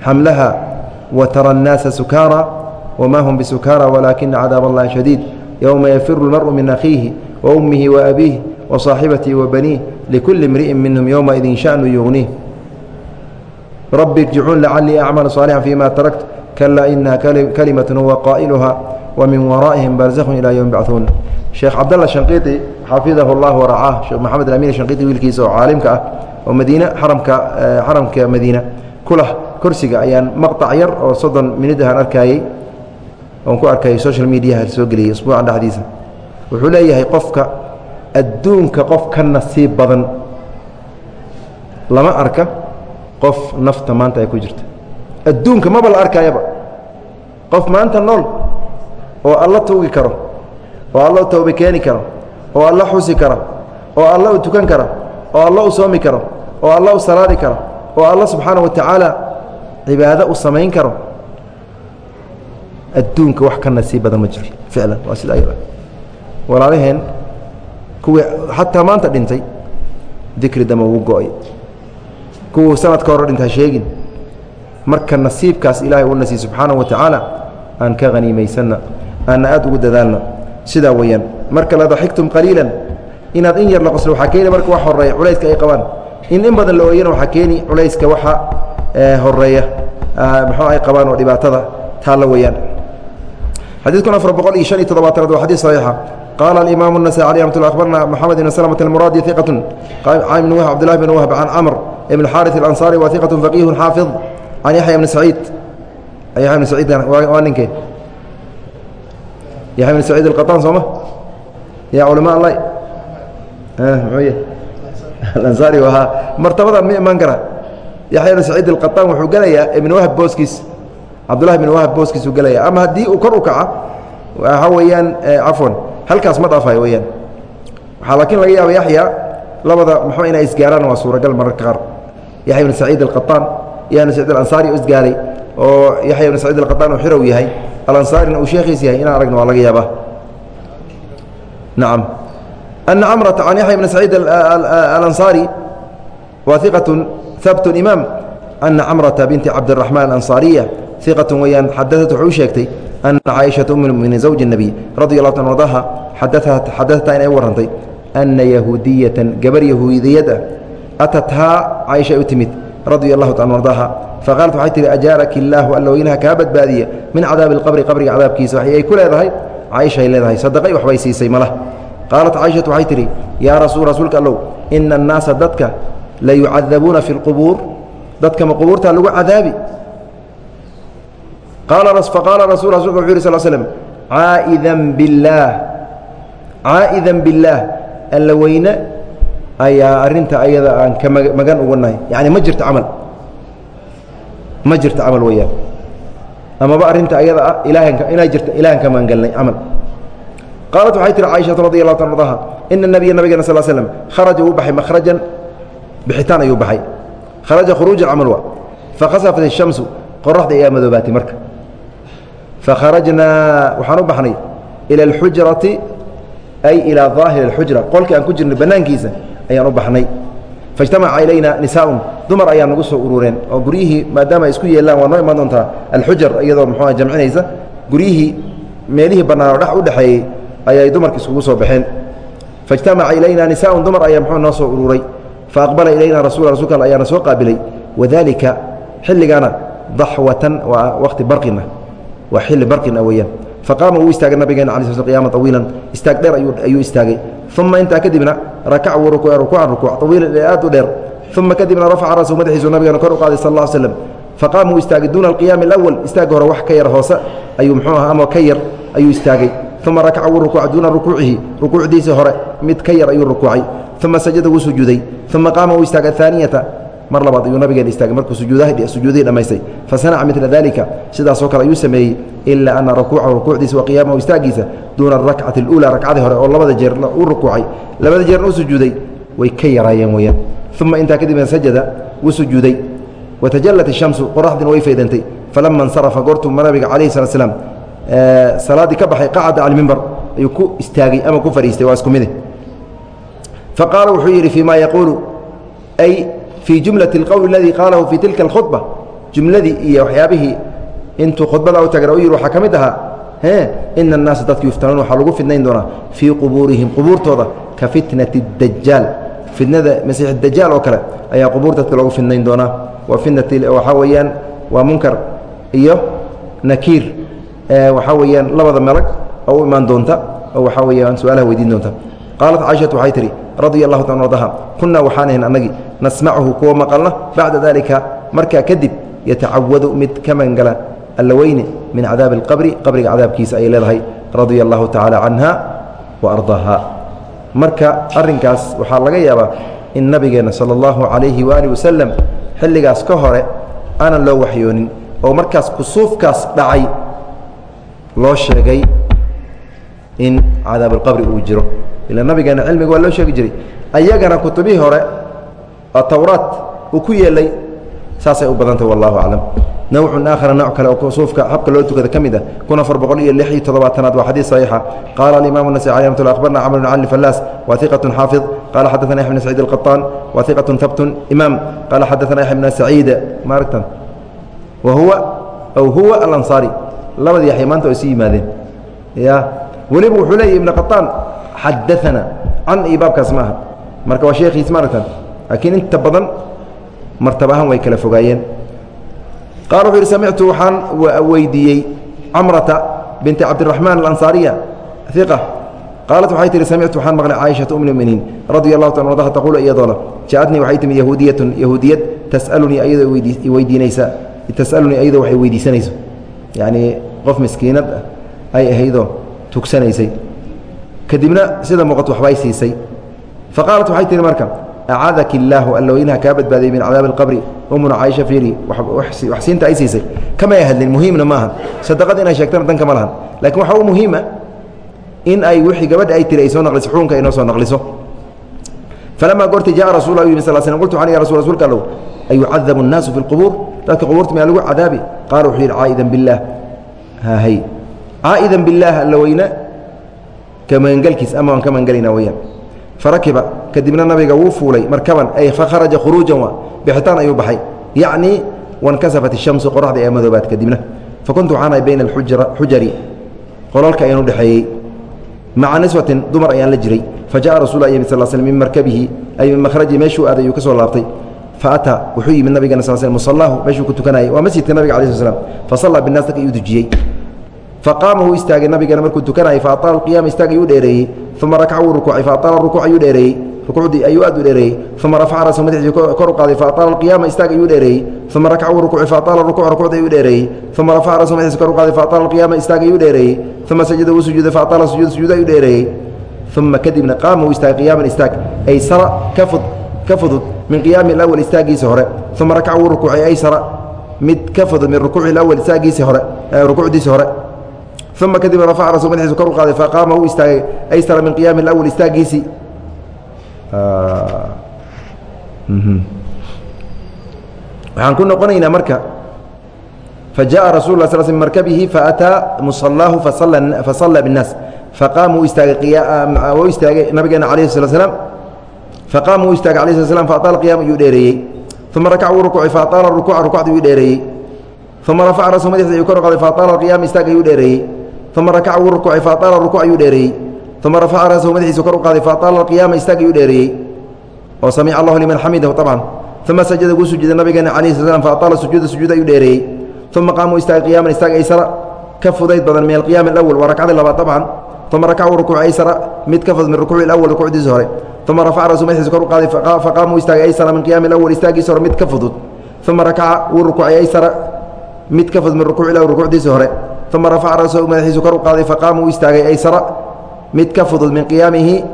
xamlaha wa tara annaasa sukaara wma hum bisukaara walaakina cadaab allahi shadiid. Yowma yafiru lmaru min akhiihi wa ummihi wa abiih wa saaxibatii wa baniih likulli imri'in minhum yowmaidin shanu yugniih rabbi irjicuun lacalii acmalu saalixan fima tarakt kala inaha kalimatun huwa qaa'iluha wa min waraa'ihim barzakhun ilaa yowm bacثuun sheekh cabdalla shanqiiti xafidahu اllah waracaah sheekh maxamed alamin shanqiiti wiilkiisa oo caalimka ah oo madiine aramka xaramka madiina kulah korsiga ayaan maqطac yar oo soddon minid ahaan arkaayey oon ku arkay social mediaha soo geliyey isbuucan dhexdiisa wuxuu leeyahay qofka adduunka qof ka nasiib badan lama arka qof nafta maanta ay ku jirta adduunka maba la arkayaba qof maanta nool oo alla tuugi karo oo alla u tooba keeni karo oo alla xusi kara oo alla u tukan kara oo alla u soomi karo oo alla u salaadi karo oo alla subxaana wa tacaala cibaado u samayn karo adduunka wax ka nasiib badan ma jiro. Ficlan waa sida ayada. Walaalaheen kuwii xataa maanta dhintay dikri dama ugu go'ay. Sanadka hore dhinta ha sheegin marka nasiibkaas ilaahay uu nasiiy subxaanahu wa tacaala aan ka haniimaysanna aanna aad ugu dadaalna sidaa weeyaan marka la daxigtum qaliilan inaad in yar la qoslo waxaa keeni marka wax horeeya culayska ay qabaan in in badan la ooyana waxaa keeni culayska waxa horeeya muxuu ay qabaan oo dhibaatada taalla weeyaan xadiidkun afar boqol iyo شhan iyo todobaatanaad waa xadيث صaxiixa qaala الimaamu النasai alي amat abarna moxamed ibn slmة اlmuraadi iqaة can ibn whb cbdالlah bn whb can camr ibn xariث اlanصari wa iqaة faqiih xaafiظ can yaxya bni saciid yaxya bni saciid waa ninkee yaxya bni saciid اlqaطaan sooma ya culama allah muxuu alansaari ahaa martabada ma imaan kara yaxya bni saciid اlqaطaan wuxuu gelayaa ibn wahb booskiis cabdullahi bin wahab booskiisuu gelaya ama haddii uu kor u kaca waxaa weeyaan cafwan halkaas ma dhaafayo weyaan waxaa laakiin laga yaaba yaxya labada muxuu inay isgaaraan waa suuragal mararka qaar yaxya ibn saciid alqaطaan yaana sacid alansaari u isgaaray oo yaxya ibn saciid alqataan uu xirow yahay. Alansaarina uu sheekhiis yahay inaan aragna waa laga yaabaa. Nacam ana camrata can yaxya ibn saciid alansaari waiqatun habtun imaam. Ana camrata binti cabdiraxmaan alansaariya iqatun weyaan xadaat wuxuu sheegtay ana caaishata um muminiin zawji nebiy radi allahu tan ardaha xadaataa inay u warrantay ana yahuudiyatan gabar yahuudiyad atathaa caaisha u timid radia allahu ta ardaha faqaalat waxay tihi ajaaraki illaahu alla kaa badbaadiya min cadaabi اlqabri qabriga cadaabkiisa. Waxay ay ku leedahay? Caaishaay leedahay sadaqay waxbay siisay malah qaalat caaishatu waxay tihi yaa rasul rasuulka allow ina annaasa dadka la yucadabuuna fi اlqubuur dadka ma qubuurtaa lagu cadaabi. Faqaala rasu rasulka wuxu yih sl slm caa'idan billaah caa'idan billaah alla ayaa arrinta ayada aan ka magan uga nahay yani ma jirto camal ma jirto camal weyaan amaba arrinta ayada ah ilaahanka inay jirto ilahan ka magangelnay camal qaalat waxay tihi caaishatu radi allahu ta ardaha ina nabiya nabigena sal slm kharaja uu baxay makhrajan bixitaan ayuu baxay kharaja khuruujan camal wa fakhasafat الshamsu qoraxda ayaa madoobaatay marka fakharajnaa waxaan u baxnay ila alxujrati ay ilaa daahiri اxujra qolkii aan ku jirnay banaankiisa ayaan u baxnay. Faاjtamaca ilayna nisaaun dumar ayaa nagu soo urureen oo guryihii maadaama isku yeelaan waa noo imaan doontaa alxujar iyadoo muxua jamcinaysa guryihii meelihii bannaan oo dhex u dhexeeyey ayay dumarka iskugu soo baxeen. Faاjtamaca ilayna nisaaun dumar ayaa muxuu noo soo ururay. Faaqbala ilayna rasul rasulka ayaana soo qaabilay. Wadalika xilligaana daxwatan waa waqti barqina. Waa xilli barqina weeyaan faqaama wuu istaagay nabigeena ala sl qyaama awiilan istaag dheer ayuu istaagay. Uma intaa kadibna rakac wuu rukuuca rukuucan rukuuc. Awiilan ee aad u dheer. Uma kadibna rafaca rasahu madaxiisu nabigeena kor u qaaday sal ll slm faqaama wuu istaagay duuna alqiyaami alawal istaagga hore wax ka yar hoose ayuu mxuu aha ama ka yar ayuu istaagay. Uma rakaca wuu rukuuca duuna rukuucihi. Rukuucdiisii hore mid ka yar ayuu rukuucay. Uma sajada wuu sujuuday. Uma qaama wuu istaagay aaniyata mar labaad ayuu nabigeena istaagay markuu sujuudihii dhammaystay fasanaca midla dalika sidaasoo kale ayuu sameeyey ilaa ana rukuucahu rukuucdiisa wa qiyaamahu istaagiisa duuna arakcati اlula ragcadii hore oo labada jeer u rukuucay labada jeerna u sujuuday way ka yaraayeen weyaan uma intaa kadibna sajada wuu sujuuday watajallat الshamsu qoraxdiina way faydantay falama اnsarafa goortuu nabiga calayh slat slam salaaddii ka baxay qacada cala mimbar ayuu ku istaagay ama ku fadhiistay waa isku mide faqaala wuxuu yidhi fii ma yaquulu ay fii jumlati اlqowl اladii qaalahu fii tilka اlkhudba jumladii iyo waxyaabihii intuu khudbada u tagra u yidhi waxaa ka mid ahaa ina الnaasa dadka yuftanuun waxaa lagu fidnayn doonaa fii qubuurihim qubuurtooda ka fitnati اdajaal fitnada masiix dajaal oo kale ayaa qubuur dadka loogu fidnayn doonaa waa fitnati waxaa weeyaan waa munkar iyo nakiir waxaa weeyaan labada melag oo u imaan doonta oo waxaa weeyaan su-aalaha weydiin doonta qaalat caaishatu waxay tihi radia allahu ta ardaha kunnaa waxaan ahayn annagii nasmachu kuwa maqalna bacda dalika markaa kadib yatacawadu mid ka mangala alla weyne min cadaabi اlqabri qabriga cadaabkiisa ayay leedahay radia allahu tacaala canha wa ardaaha marka arrinkaas waxaa laga yaabaa in nabigeenna sala allahu calayhi waaalih wasalam xilligaas ka hore aanan loo waxyoonin oo markaas kusuufkaas dhacay loo sheegay in cadaab alqabri uu jiro ila nabigeena cilmiga waa loo sheegi jiray ayagana kutubihii hore oo towraat uu ku yeelay saasay u badantah wallahu aclam nawcun aakhara nooc kale oo kusuufka habka loo tukada ka mid ah kun afar boqol iyo lix iyo toddobaatanaad waa xadiis saxiixa qaala alimamu nasai alي amat akhbarna camr bn cali fallaas wa iqat xaafid qala xadaثana yaxya bn saciid alqaطaan wa iqat habtun imaam qala xadaثana yaxya bn saciid ma aragtan wa huwa aw huwa alanصaari labadii yaxya maanta oo isu yimaadeen ya weliba wuxuu leeyay ibn qaطaan xadaثana can iyo baabkaas ma aha marka waa sheekhiis ma aragtan laakiin inta badan martaba ahaan way kala fogaayeen qala wuxuu yidhi samictu waxaan weydiiyey camrata binti cabdiraxmaan alansaariya iqa qaalat waxay tihi samictu waxaan maqlay caaishata um muminiin radia allahu ta ardaha taquulu iyadoona jaaatnii waxay timi yahuudiyatun yahuudiyad tasalunii ayadoo weydiinaysa tasalunii ayadoo waxay weydiisanayso yacnii qof miskiinad ay ahaydoo tugsanaysay kadibna sida muuqato waxbay siisay faqaalat waxay tihi marka acadaki illaahu allaweynaha kaa badbaadiyey min cadaabi alqabri umuna caaisha fiiri wax siinta ay siisay kamay hadlin muhiimna maaha sadaqada inay sheegtana dan kama lahan lakin waxaa u muhiima in ay wixii gabadha ay tiri ay soo naqliso xukunka ay noo soo naqliso falamaa goorti jaءa rasul u yimi sal sl qultu an ya rasul rsulka allow ayucadabu الnaasu fi اlqubuur dadka qubuurta miyaa lagu cadaabi qaala wuxuu yidhi caa'idan biاllaah hahay caa'idan biاllaah allaweyne ka magangelkiis ama waan ka magangelayna weyaan farakiba kadibna nabiga wuu fuulay markaban ay fakharaja khuruujan wa bixitaan ayuu baxay. Yacnii wankasafat ishamsu qoraxda ee madoobaad kadibna. Fakuntu waxaan ahay bayna alxujari qolalka ayaan u dhexeeyey. Maca niswatin dumar ayaan la jiray. Fajaءa rasul ymi sal sl min markabihi ay min makhraji meeshuu aaday ayuu ka soo laabtay. Faataa wuxuu yimid nabigana sal sl musalaahu meeshuu ku tukanayay. Waa masjidka nabiga ala sl slam fasallaa binnaas dadka ayuu dujiyey faqaama wuu istaagay nabigana markuu tukanayay faaaala qiyama istaag ayuu dheereeyey. Uma rakaca wuu rukuucay faaaala rukuuc ayuu dheereeyey. Rukuucdii ayuu aad u dheereeyey. Uma rafaca rasahu madaxiisii kor u qaaday faaaala qiyaama istaag ayuu dheereeyey. Uma rakaca wuu rukuucay faaaala rukuuc rukuucda ayuu dheereeyey. Uma rafaca rasahu madaxiisi kor u qaaday faaaala qiyaama istaag ayuu dheereeyey. Uma sajada wuu sujuuday faaaala sujuud sujuud ayuu dheereeyey. Uma kadibna qaama wuu istaagay qiyaaman istaag aysara ka fud ka fudud min qiyaami alawal istaagiisa hore. Uma rakaca wuu rukuucay aysara mid ka fudud min rukuuci alawal istaagiisii hore rukuucdiisii hore uma kadibna rafaca rasul madaxiisu kor u qaaday faqaama wuu istaagay aysara min qiyaami alawal istaagiisii waxaan ku noqonaynaa marka fajaءa rasul la sl min markabihi faataa musalaahu fasala bالnaas faqaama wuu istaagay wuu istaagay nabigeena alayh slat slam faqaama wuu istaagay alayh slat slam faataala qiyam ayuu dheereeyey uma rakaca wuu rukuucay faataala rukuuca rukucda ayuu dheereeyey uma rafaca rasul madaxiisa ayuu kor u qaaday faataala qiyama istaag ayuu dheereeyey uma rakaca wuu rukuucay faataala rukuuc ayuu dheereeyey uma rafaca rasahu madaxiisa kor u qaaday faataala qiyaama istaag ayuu dheereeyey oo samica allahu liman xamidahu طabcan uma sajada wuu sujuuday nabigeena alayh sl slam faataala sujuuda sujuud ayuu dheereeyey uma qaama u istaagay qiyaman istaag aysara ka fudayd badan min alqiyaami alawal waa rakcadii labaad dabcan uma rakaca uu rukuuc aysara mid ka fudud min rukuuci alawal rukuucdiisa hore uma rafaca rasu madaxiisa kor u qaaday faqaama uu istaagay aysara min qiyaami alawal istaagiisa hore mid ka fudud wuu rukuucay uma rafaca rasu madaxiisu kor u qaaday faqaama istaagay aysara mid ka fudud min qiyaamihi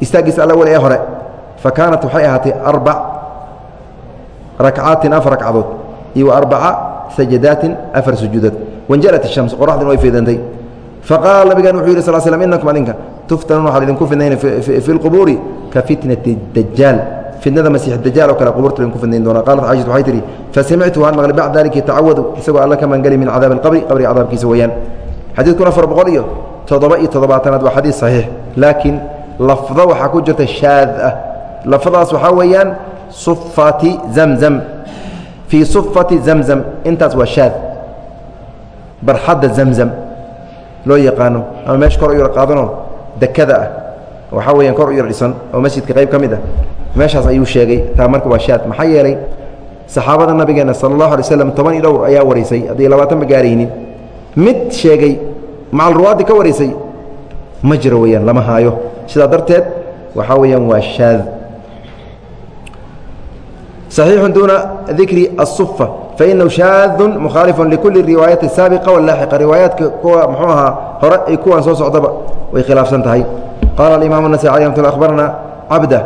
istaagiisa alawal ee hore fa kaanat waxay ahaatay arbac rakcaatin afar ragcadood iyo arbaca sajadaatin afar sujuudood wanjalat ishams qoraxdina way feedantay faqaala nabigan wuxuu yidhi sal slm inakum adinka tuftanuun waxaa idinku fidnayna fi lqubuuri ka fitnati dajaal fitnada masiix dajaal oo kale qubuurta idinku fidnayn doona qaalat caishatu waxay tihi fasamictu waan maqlay bacda dalika yatacawadu isagoo alla ka mangeli min cadaabi alqabri qabriga cadaabkiisa weeyaan. Xadiidkun afar boqol iyo toddoba iyo toddobaatanaad waa xadiis saxiix. Laakiin lafdo waxaa ku jirta shaad ah. Lafadaas waxaa weeyaan sufati zamzam. Fii sufati zamzam intaas waa shaad barxadda zamzam loo yaqaano ama meesha kor u yar qaadanoo dekada ah. Waxaa weyaan kor u yar dhisan oo masjidka qayb ka mid ah meeshaas ayuu sheegay taa marka waa shaad maxaa yeelay saxaabada nabigeena sala allahu alay slam toban iyo dhowr ayaa waraysay haddii labaatan ma gaaraynin mid sheegay macal ruwaaddi ka waraysay ma jiro weyaan lama haayo sidaa darteed waxaa weeyaan waa shaad صaxiixu duuna dikri الصufa fainahu shaadu mukhaalifu likuli riwaayaati الsaabiqa wاlaaxiqa riwaayaadka kuwa mxuu ahaa hore ay kuwan soo socdaba way khilaafsan tahay qala اimaam النasي alي mt abarna cabda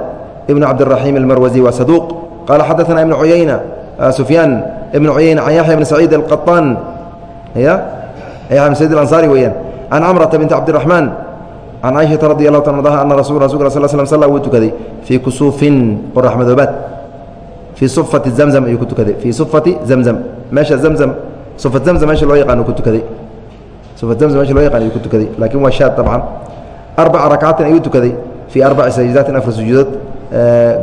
ibn cabdالرaحيم الmarwaزي wa saduuq qala xadaثna ibn uyayna sufyaan ibn cuyayna can yaxya bn saciid الqaطaan ya yaxya bn saciid اansari weeyaan can camrata bint cabdiلرaحmaan can caiشhaةa radi الlahu ta adaha ana rasul rasul sl sl sl wuu tukaday fii kusuufin qorax madoobaad fii sufati zamzam ayuu ku tukaday fii sufati zamzam meesha zamzam sufat zamzam meesha loo yaqaan ku tukaday sufat zamzam meesha loo yaqaan ayuu ku tukaday laakiin waa shaad dabcan arbaca rakcatin ayuu tukaday fii arbaci sajidaatin afar sujuudood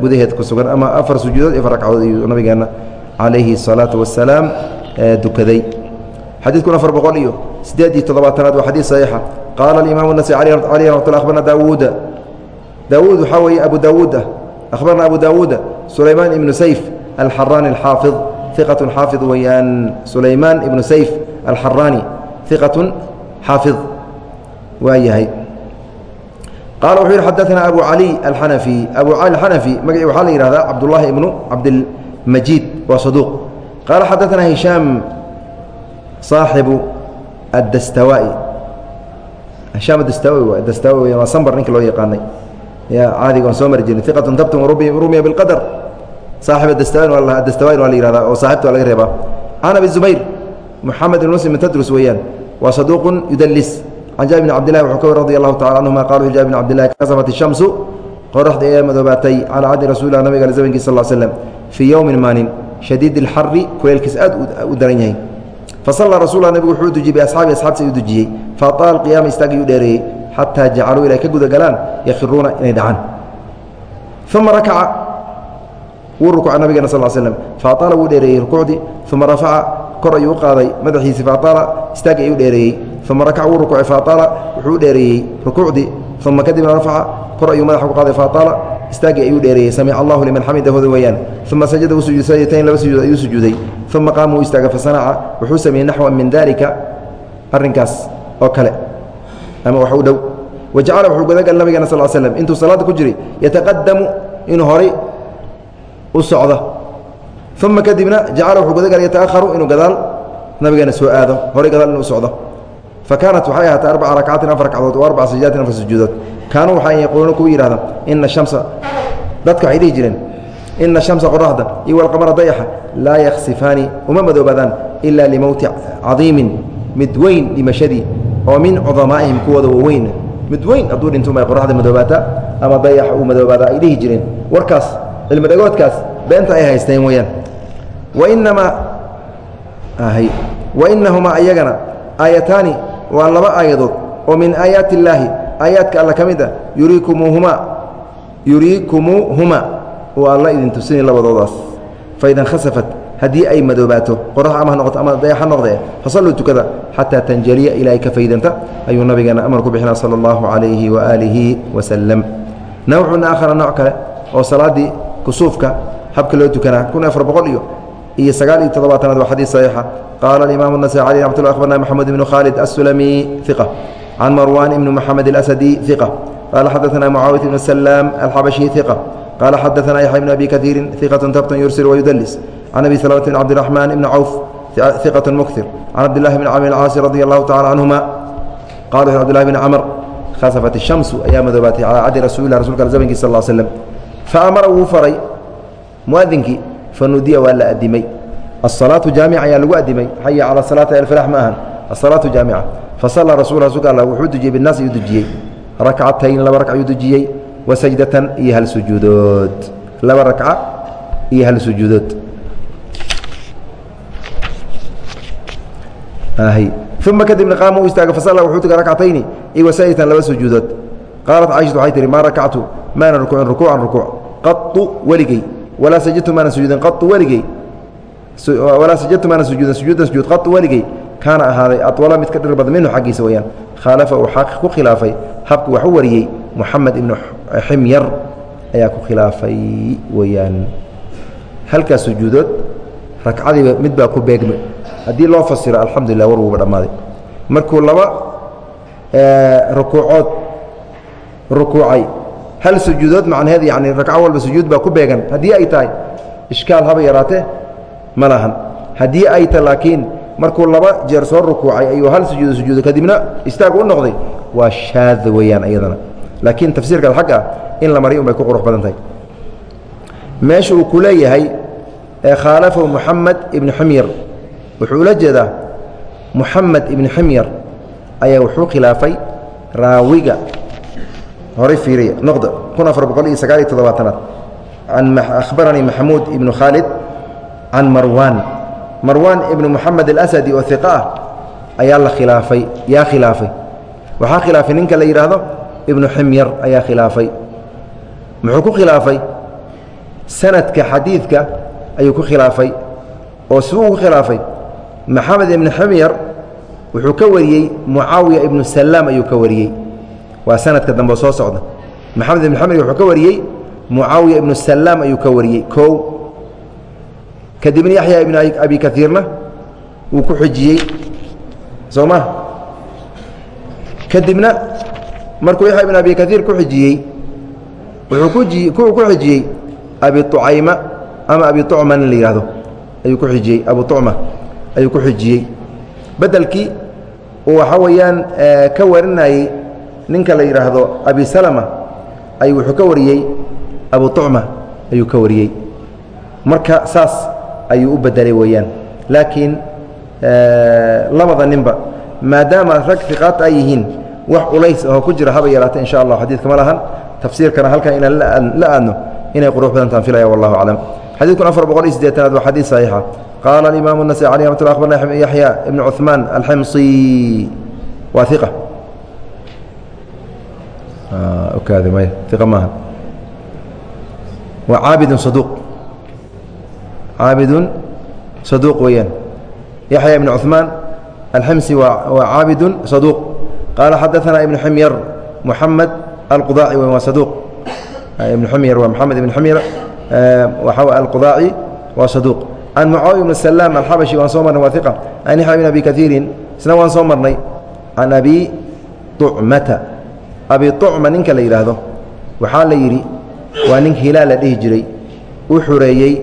gudaheed ku sugan. Ama afar sujuudood iyo afar ayuu nabigeenna calayhi الsalaatu wasalaam dukaday. Xadiidkun afar boqol iyo siddeed iyo toddobaatanaad waa xadiid saxiixa. Qaala alimaamu nasai caleyh raxmatullah akhbarna daawuuda daawuud. Waxaa weeye abu daawuud. Ah akhbarna abu daawuuda sulaymaan ibnu sayf alxaraani alxaafid iqatun xaafid weeyaan. Sulaymaan ibnu sayf alxaraani iqatun xaafid waa yahay حافظ وايهي قال وحير حدثنا أبو علي الحنفي أبو علي الحنفي مقعي وحالي هذا عبد الله بن عبد المجيد وصدوق قال حدثنا هشام صاحب الدستوائي هشام الدستوائي الدستوائي وصنبر نك لو يقاني ya caadiga on soo mari jirin iqatun dabtun rumiya biاlqadar saaxib adastawaain adastawaain waa la yihahdaa oo saaxibta waa laga reebaa can abi zubayr moxamed ibn muslim tadrus weeyaan waa saduuqun yudalis can jaabir bn cabdillahi wuxuu ka wari radi allahu tacala canhuma qalu jaabir bn cabdillahi kasafat ishamsu qoraxda ayaa madoobaatay calaa cadi rasuulilah nabiga ale zamankiis sal slam fii yowmin maalin shadiid ilxari kuleelkiis aad u daran yahay fasallaa rasulla nabigu wuxuu dujiyey biasxaabi asxaabtiisa ayuu dujiyey faataala qiyaama istaagiyuu dheereeyey xataa jacaluu ilay ka guda galaan yakhiruuna inay dhacaan uma rakaca wuu rukuca nabigeena sal slm faaaala wuu dheereeyey rukuucdii uma rafaca kor ayuu u qaaday madaxiisii faaaala istaagi ayuu dheereeyey uma rakaca wuu rukucay faaaala wuxuu u dheereeyey rukuucdii uma kadibna rafaca kor ayuu madaxa ku qaaday faaaala istaagi ayuu dheereeyey samic allahu liman xamidahoda weeyaan uma sajada sajatayn laba sujuud ayuu sujuuday uma qaama uu istaaga fasanaca wuxuu sameeyey naxwan min dalika arrinkaas oo kale ama wax u dhow wajacala wuxuu gudagal nabigeena sal slm intuu salaadda ku jiray yataqadamu inuu horay u socdo uma kadibna jacala wuxuu gudagal yataakharu inuu gadaal nabigeena soo aado horay gadaal inuu socdo fa kaanat waxay ahaatay arbaca rakcatin afar ragcadood o arbaca sajidaatin afar sujuudood kaanuu waxaa yaquuluuna kugu yidhahda ina shamsa dadka waxay dhihi jireen ina shamsa qoraxda iyo walqamara dayaxa laa yaksifaani uma madoobaadaan ila limowti cadiimin mid weyn dhimashadii oo min cudamaa'ihim kuwooda waaweyn mid weyn hadduu dhinto may qoraxda madoobaataa ama dayax uu madoobaada ay dhihi jireen warkaas cilmi dhagoodkaas beenta ay haysteen weeyaan wainamaa wainahumaa ayagana aayataani waa laba aayadood oo min aayaati illaahi aayaadka alla ka mid a yuriikumuuhumaa yuriikumuuhuma uu alla idin tusini labadoodaas. Faida khasafat haddii ay madoobaato qorax ama ha noqoto ama dayax ha noqdee fasalluu tukada xataa tanjaliya ilaa ay ka faydanta. Ayuu nabigeena amar ku bixinaa sala allahu calayhi waaalihi wasalam nawcun aakhara nooc kale oo salaaddii kusuufka habka loo tukanaa kun afar boqol iyo iyo sagaal iyo toddobaatanaad waa xadiis saxiixa qaala alimaam النasai alي ramat lla abarna maxamed ibnu khaalid aلsulami iqa can marwan ibni moxamed اlasadi iqa qaala xadaثna mucaawiyat ibn salaam alxabashi iqa qaala xadaثna yaxya ibn abi kaiiri iqaة tabtn yursil wayudlis can abi salmt bn cabdiraxmaan ibni cawf iqaة muktir can cabdillahi bn camr اlcaasi radi allahu tacala canhuma qala cbdillahi bn camr khasafat الshamsu ayaa madoobaatay calaa cadi rasuuli lah rasulka zamanki sal ll slm faamara wuu faray muadinkii fanudiya waa la adimay asalaatu jaamica ayaa lagu adimay xaya cala salaati alfalax ma ahan asalaatu jaamica. Fasallaa rasul rasulka alla wuxuu dujiyey binaas ayuu dujiyey rakcatayn laba ragc ayuu dujiyey wa sajdatan iyo hal sujuudood. Laba ragca iyo hal sujuudood. Uma kadibna qaama u istaaga fasalla wuxuu tuga rakcatayni. Iyo wa sajdatan laba sujuudood. Qaalat caaishatu waxay tihi maa rakactu? Maana rukuucin rukuucan rukuuc. Qau weligey walaa sajadtu maana sujuudin qau weligey walaa sajadtu maana sujuudin sujuudan sujuud qau weligey kaana ahaaday aطwala mid ka dhir badan minhu xaggiisa weyaan khaalafa uu xaq ku khilaafay habku wax u wariyey moxamed ibnu ximyar ayaa ku khilaafay weyaan halkaas sujuudood ragcadiiba mid baa ku beegmay. Haddii loo fasiro alxamdulilah war wuuba dhammaaday. Markuu laba rukuucood rukuucay hal sujuudood macnaheed yani ragco walba sujuud baa ku beegan haddii ay tahay ishkaal haba yaraatee ma lahan haddii ay ta laakiin markuu laba jeer soo rukuucay ayuu hal sujuudo sujuudo kadibna istaag u noqday waa shaad weeyaan iyadana laakiin tafsiirkaad xag ah in la mariy un bay ku qurux badan tahay meesha uu ku leeyahay khaalafahu moxamed ibnu ximyar wuxuu ula jeedaa moxamed ibnu ximyar ayaa wuxuu khilaafay raawiga horay fiiriya. Noqda kun afar boqol iyo sagaal iyo toddobaatanaad. An akhbaranii maxamuud ibnu khaalid can marwaan. Marwaan ibnu moxamed alasadi oo iqa ah ayaa la khilaafay yaa khilaafay. Waxaa khilaafay ninka la yidhaahdo ibnu ximyar ayaa khilaafay. Muxuu ku khilaafay? Sanadka xadiidka ayuu ku khilaafay. Oo siduu ugu khilaafay maxamed ibnu ximyar wuxuu ka wariyey mucaawiya ibnu salaam ayuu ka wariyey waa sanadka dambe soo socda. Maxamed ibn xamr wuxuu ka wariyey mucaawiya ibnu salaam ayuu ka wariyey. Kow. Kadibna yaxya ibnu abi kaiirna wuu ku xijiyey. Soo ma kadibna markuu yaxya ibn abi kaiir ku xijiyey wuxuu ku xijiyey abi ucayma ama abi ucma nin la yihahdo ayuu ku xijiyey. Abu ucma ayuu ku xijiyey. Bedelkii uu waxaa weeyaan ka warinayey ninka la yidhaahdo abi salama ayuu wuxuu ka wariyey abu ucma ayuu ka wariyey marka saas ayuu u bedelay weeyaan laakiin labada ninba maadaama rag iqaad ay yihiin wax ulays oo ku jira haba yaraata insha allah xadiidka ma lahan tafsiirkana halkan inaan la aadno inay qurux badantaan filaya wallahu aclam xadiidkun afar boqol iyo sideetanaad waa xadiid saxiixa qaala alimaamu الnasaي alيh ramat lla abarna yaxya ibn cuثmaan alximصi waa iqa okaada maya maaha waa caabidun saduuq caabidun saduuq weeyaan yaxya ibn cuثmaan alximsi waa caabidun saduuq qaala xadaثana ibn ximyar muxamed alqudaaci w waa saduuq ibn ximyar waa moxamed ibn ximyar waxaa alqudaaci waa saduuq can mucaawiya ibn salaam alxabashi waan soo marnay waa iqa can yaxya ibn abi kaiirin isna waan soo marnay can abi ucmata abi ucma ninka la yidhaahdo. Waxaa la yidhi waa nin hilaal la dhihi jiray. U xureeyey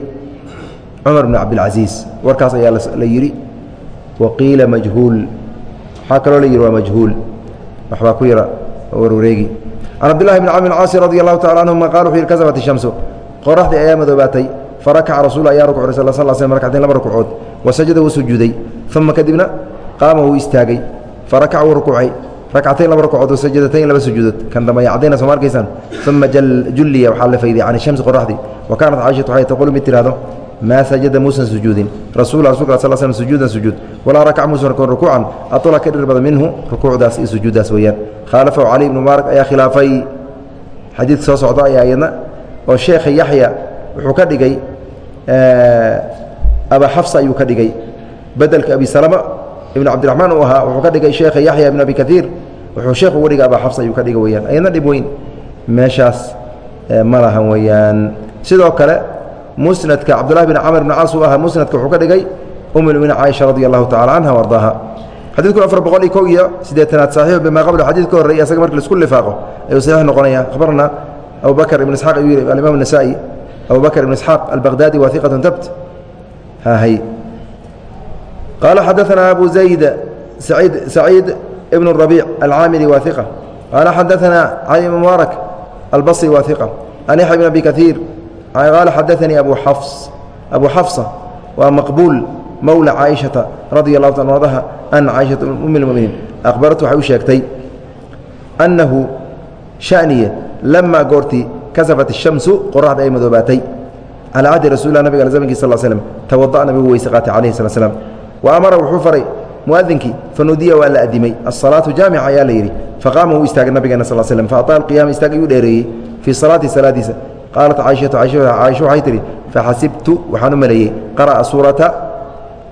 cumar bn cabdilcasiis warkaas ayaa la yidhi wa qiila majhuul. Waxaa kaloo la yidhi waa majhuul. Waxbaa ku yara warwareegi can cabdillahi bn camr caasi radi allahu tacala canhuma qala wuxuu yidhi kasabat ishamsu qoraxdii ayaa madoobaatay. Farakaca rasul ayaa rukucday sal sl sl rakcatayn laba rukucood. Wa sajada wuu sujuuday uma kadibna qaama wuu istaagay. Farakaca wuu rukuucay rakcatayn laba rukucood wa sajadatayn laba sujuudood. Kan dambe cadayna soo ma arkaysaan uma julliya waxaa la fayday can shamsi qoraxdii wa kaanat caaishatu waxay taqulu mid tidhahdo maa sajada muusan sujuudin. Rasul rasulka sal sl sujuudan sujuud. Walaa rakac muusan rakun rukuucan. Atula ka dhir badan minhu rukuucdaas iyo sujuuddaas weeyaan. Khaalafahu cali ibnu mubaarak ayaa khilaafay. Xadiid soo socda ayaa iyadna oo sheekha yaxya wuxuu ka dhigay aba xafsa ayuu ka dhigay. Bedelka abi salama ibn cabdiraxmaan uu ahaa wuxuu ka dhigay sheekha yaxya ibn abi kaiir wuxuu sheekhu weriga abaa xabs ayuu ka dhiga weyaan ayadna dhib weyn. Meeshaas ma lahan weyaan sidoo kale musnadka cabdullahi bin camr bn caas uu ahaa musnadka wuxuu ka dhigay umlmin caaisha radi allahu tacala canha w ardaaha xadiku afar boqol iyo kow iyo siddeetanaad saxiix bima qabla xadii ka horreey asaga marki la isku lifaaqo ayuu saxiix noqonaya. Abarna abu ibn isxaq ayuu yihi alimam nasaai abu ibn isxaaq albaqhdadi wa tabt hhy qaala xadaanaa abu zayd saciid saciid ibn الrabiic alcaamili wa iqa qaala xadaثana cali ibn mubaarak albصri wa iqa an yaxya bn abi kaiir qaala xadaثanii abu xafs abu xafsa waa maqbuul mowla caaishata radia allahu ta ardaha ana caaishata um اlmuminiin akhbarat waxay u sheegtay annahu shaniye lamaa goortii kasafat الshamsu qoraxda ay madoobaatay calaa cahdi rasulilah nabig al zamankii sal slm tawada'a nabigu weyse qaatay calayhi slat slam wa amara wuxuu faray muadinkii fanudiya waa la adimay asalaatu jaamica ayaa la yidhi faqaama wuu istaagay nabigeena sal slm faaaطaa alqiyaama istaag ayuu dheereeyey fii salaati salaadiisa. Qaalat caaishatu caaisha waxay tihi faxasibtu waxaan u maleeyey. Qara'a suurata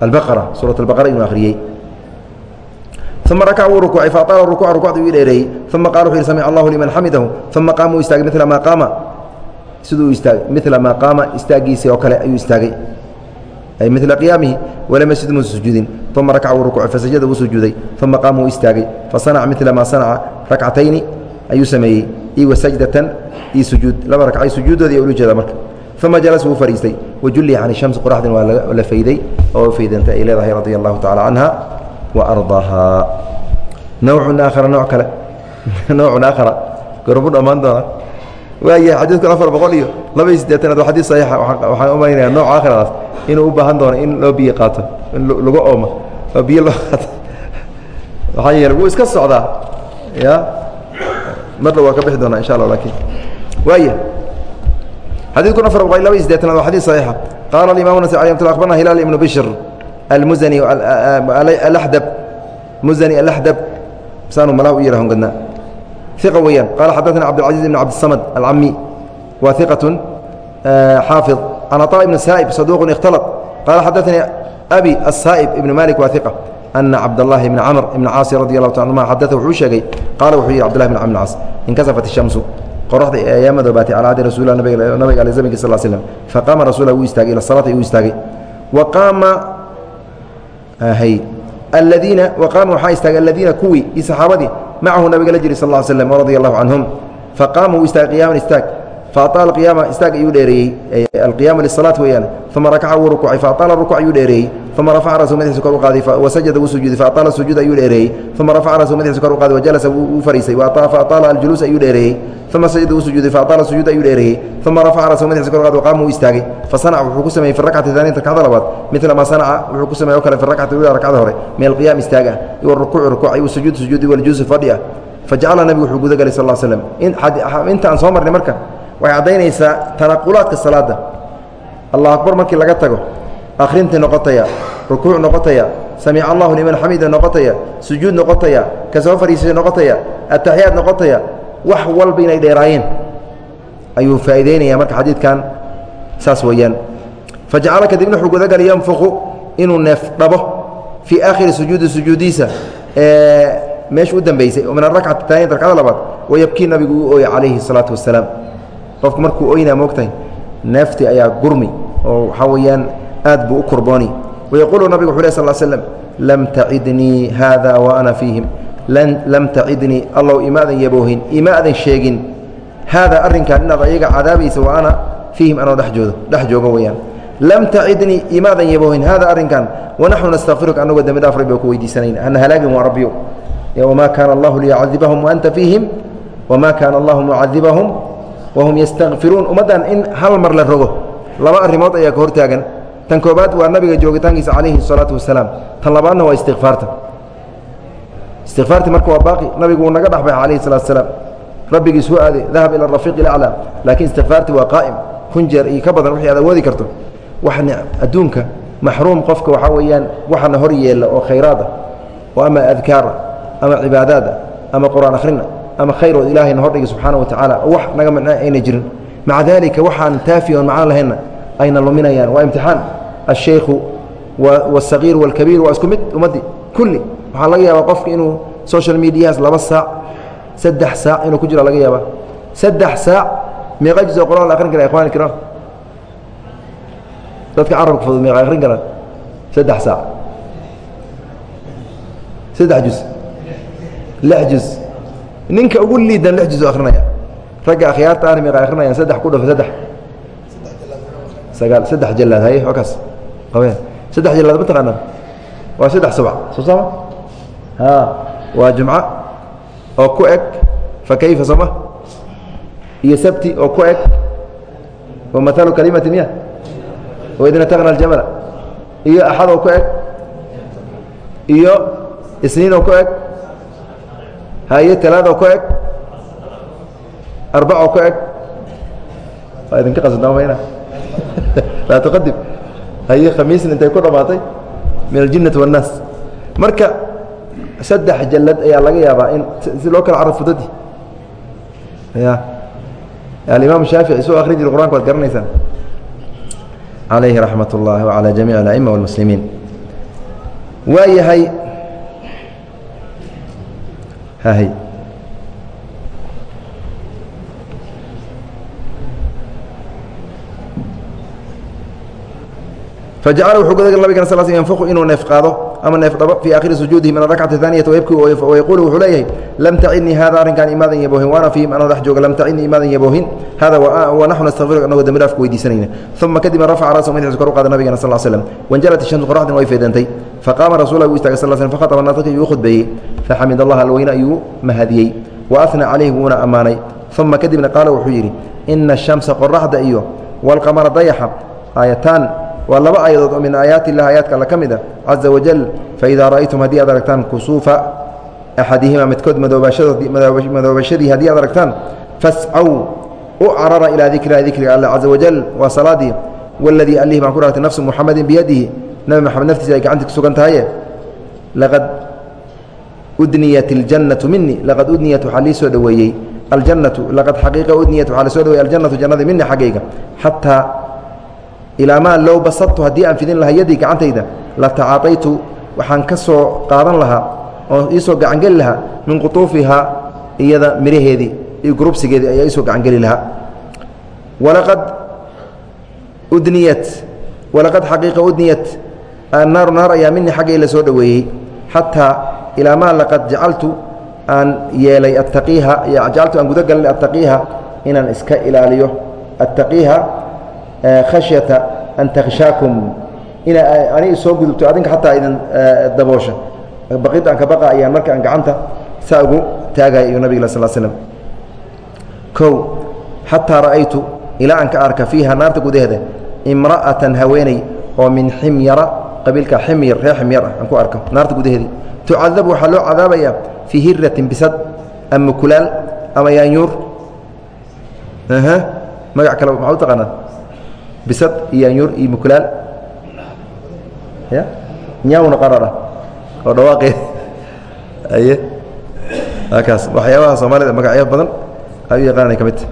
albaqara suurat albaqara inuu akhriyey. Uma rakac wuu rukuucay faaaala rukuca rukucda uu dheereeyey. Uma qala wuxu yhi samic allahu liman xamidahu uma qaama uu istaagay mila maa qaama. Siduu istaagay mila maa qaama istaagiisii oo kale ayuu istaagay. Ay mila qiyaamihi walam yasjud sujuudin uma rakaca wuu rukuucay fasajada wuu sujuuday uma qaama wuu istaagay fasanaca midla maa sanaca rakcatayni ayuu sameeyey i wasajdatan io sujuud laba rakcay sujuuddoodii ula jeeda marka uma jalas wuu fadhiistay wajulli can shamsi qoraxdin waa la fayday oo faydanta ay leedahay radia allahu tacala canha wa ardaahaa nowcun aakhara nooc kale nowcun aakhara gorbu dhammaan doona waaya xadiidku afar boqol iyo laba iyo siddeetanaad waa xadiid saxiixa waxaan u malaynayaa nooc aakhiradaas inuu u baahan doono in loo biyo qaato in lagu oomo oo biyo loo qaato waxaa yeele wuu iska socdaa ya marna waa ka bixi doonaa insha allah lakin waaya xadiidkun afar boqol iyo laba iyo siddeetanaad waa xadiis صaxiixa qaala الimam النasي عليه رحمة أخبرna hilaal iبن bشhr المزني الأحدب مزني الأحدب سانو ملاه يرهن قدنا ثقة ويان قال حدثنا عبد العزيز بن عبد الصمد العمي وثقة حافظ عن عطاء بن السائب صدوق اختلط قال حدثني أبي السائب بن مالك وثقة أن عبد الله بن عمرو بن عاص رضي الله تعالى عنهما حدثه وحوشي قال وحي عبد الله بن عمرو بن عاص انكسفت الشمس qoraxda ayaa madoobaatay calaa cahdi rasuul nabiga ale zamanki sal slm faqaama rasuula wuu istaagay ila salaati uu istaagay wa qaama hy aladiina waqaama waxaa istaagay aladiina kuwii iyo saxaabadii macahu nabiga la jiri sal ll slm radia allahu canhum faqaama wuu istaagay qiyaaman istaag faaaala qiyaama istaag ayuu dheereeyey alqiyaama lisalaat weeyaan uma rakaca wuu rukuucay faaaala rukuc ayuu dheereeyey uma rafaca rasu madaxiisa kor u qaaday wasajada wuu sujuuday faaaala sujuud ayuu dheereeyey uma rafaca rasu madaxiisa kor u qaaday wajalasa wuu fariisay faaaala aljuluus ayuu dheereeyey uma sajada wuu sujuuday faaaala sujuud ayuu dheereeyey uma rafaca rasu madaxiisa kor u qaaday waqaama wuu istaagay fasanaca wuxuu ku sameeyey fi rakcati taaniyata rakcada labaad midla maa sanaca wuxuu ku sameeye o kale fi rakcati ula rakcada hore min alqiyaam istaag ah iwa rukuuci rukuuc iwa sujuud sujuudi waljuluusi fadhi ah fajacala nabigu wuxuu guda galay sal slam inta aan soo marnay marka waxay caddaynaysaa tanaqulaadka salaadda. Allah akbar markii laga tago akhrintii noqotaya rukuuc noqotaya samica allahu liman xamida noqotaya sujuud noqotaya ka soo noqotaya ataxiyaad noqotaya wax walba inay dheeraayeen. Ayuu faa'idaynaya marka xadiidkan saas weeyaan. Fajacala kadibna wuxuu gudagalay yanfuqu inuu neef dhabo fii aakhiri sujuudi sujuudiisa ee meesha u dambaysay min arakcati taaniyat rakcada labaad wayabkii nabigu uu ooyay calayhi الsalaatu wasalaam qofku markuu oynaa moogtahay neefti ayaa gurmi oo waxaa weeyaan aad buu u kurbooni. Wayaquulu nabigu wuxu leh sal slm lam tacidnii haada wa ana fiihim lam tacidnii allow imaadan yaboohin imaadan sheegin. Haada arrinkan inaad ayaga cadaabaysa wa ana fiihim anoo dhejoodo dhex joogo weyaan lam tacidnii imaadan yaboohin haada arrinkan wanaxnu nastakfiruka anagoo dembi dhaaf rabbi ku weydiisanayna hana halaagin waa rabbiyo wamaa kaana allahu liyacadibahum waanta fiihim wamaa kaana allahu mucadibahum wahum yastakfiruun ummaddan in hal mar la rogo laba arrimood ayaa ka hortaagan tan koobaad waa nabiga joogitaankiisa calayhi salaatu wasalaam tan labaadna waa istikfaarta istikfaarti marka waa baaqi nabigu wuu naga dhexbaxa calayhi salatu salaam rabbigiis u aade dahab ila arafiiq ilaclaa laakiin istikfaarti waa qaa'im kun jeer iyo ka badan wixii aad awoodi karto waxna adduunka maxruum qofka waxaa weeyaan waxana hor yeella oo khayraad ah oo ama adkaara ama cibaadaada ama qur'aan akhrina ama khayr ood ilaahayna hordhigi subxaana wa tacaala. Wax naga macna ayna jirin. Maca daalika waxaan taafi oon macaan lahaynna ayna luminayaan. Waa imtixaan. Ashaykhu wasagiir walkabiir waa isku mid ummaddii kulli. Waxaa laga yaabaa qofka inuu social mediahaas laba saac saddex saac inuu ku jiro laga yaabaa. Saddex saac meeqa jizo quraan la akrin kara ikhwani kiraam dadka carabka fudud meeqa akrin karaan saddex saac. Saddex juz. Lix juz ninka ugu liidan lix juz o akrinaya ragga akhyaarta ahna meeqa akrinayaan saddex ku dhafa saddex. Sagaal saddex jalaad haye okaas qabeen saddex jalaad ma taqaanaan? Waa saddex sabc soo sama a waa jumco oo ku eg fa kayfa soma iyo sabti oo ku eg wa maalu kalimati miya? Waidna taqna aljamala. Iyo axad oo ku eg iyo isniin oo ku eg haye talaad oo ku eg arbac oo ku eg waa idinka qasdaamayna laa tuqadim <laughs> haye khamiisna intay ku dhammaatay min aljinnati waannaas marka saddex jallad ayaa laga yaabaa in si loo kala carab fudadi ya alimaam shaafici soo akrin jira qur'anka waad garanaysaan calayhi raxmat اllahi wacalى jamiic ala'ima wاlmuslimiin waa yahay fajacala wuxuu gudagal nabigana sal sl yanfuqu inuu neef qaado ama neef dhabo fii aakhiri sujuudihi min arakcati aaniyati wayabki wayaquulu wuxuu leeyahay lam tacidnii hada arrinkaan imaadan yaboohin waana fiihim anoo dhex jooga lam tacidnii imaadan yaboohin hada wanaxnu nastaqfiruka anagoo dembi dhaafka weydiisanayna uma kadibna rafaca rasa madaxiisu kor u qaada nabigana sal slam wanjalat ishamsu qoraxdina way feedantay faqaama rasulah uu istagay sal sl fakhataba naasaka iyuu khudbeeyey faxamid allah alweyne ayuu mahadiyey wa ahna calayhi wuuna ammaanay uma kadibna qaala wuxuu yidhi ina ashamsa qoraxda iyo walqamara dayaxa aayataan waa laba aayadood oo min aayaati ilah aayaadka alle ka mid a caza wajal faidaa ra'aytum haddii aad aragtaan kusuufa axadihima midkood madoobashadii haddii aad aragtaan fascaw u carara ilaa dikriha dikriga alle caza wajal waa salaadii waladii alihi baan ku dhaartay nafsu muxamadin biyadihi nabi maxamed naftiisa ay gacantii ku sugan tahaye laqad udniyat اljannatu mini laqad udniyat waxaa lii soo dhoweeyey aljannatu laqad xaqiiqa udniyat waxaa la soo dhoweyey aljannatu jannadii mini xaggayga xataa ilaa maa low basabtu haddii aan fidin lahaa yaddii gacantayda la tacaataytu waxaan ka soo qaadan lahaa oo iisoo gacangeli lahaa min qutuufihaa iyada midhaheedii iyo gurubsigeedii ayaa iisoo gacangeli lahaa. Walaqad udniyat walaqad xaqiiqa udniyat annaaru naar ayaa mini xaggay la soo dhoweeyey xataa ilaa maa laqad jacaltu aan yeelay attaqiiha jacaltu aan gudagalay attaqiiha inaan iska ilaaliyo. Attaqiiha khashyata an takshaakum ina ani soo gudubto adinka xataa idin daboosha. Baqid aan ka baqa ayaan marka aan gacanta saa ugu taagaya iyo nabig sal slm kow xataa ra'aytu ilaa aan ka arka fiiha naarta gudaheeda imra'atan haweeney oo min ximyara qabiilka ximyar reer ximyar ah aan ku arko naarta gudaheedii tucadabu waxaa loo cadaabaya fii hiratin bisad ama kulaal ama yaanyuur magac kale maxaa u taqaanaa bisad iyo yaanyuur iyo mukulaal ya nyaawna qarara oo dhawaaqeed aye kaas waxyaabaha soomaalida magacyo badan ay u yaqaanay ka midta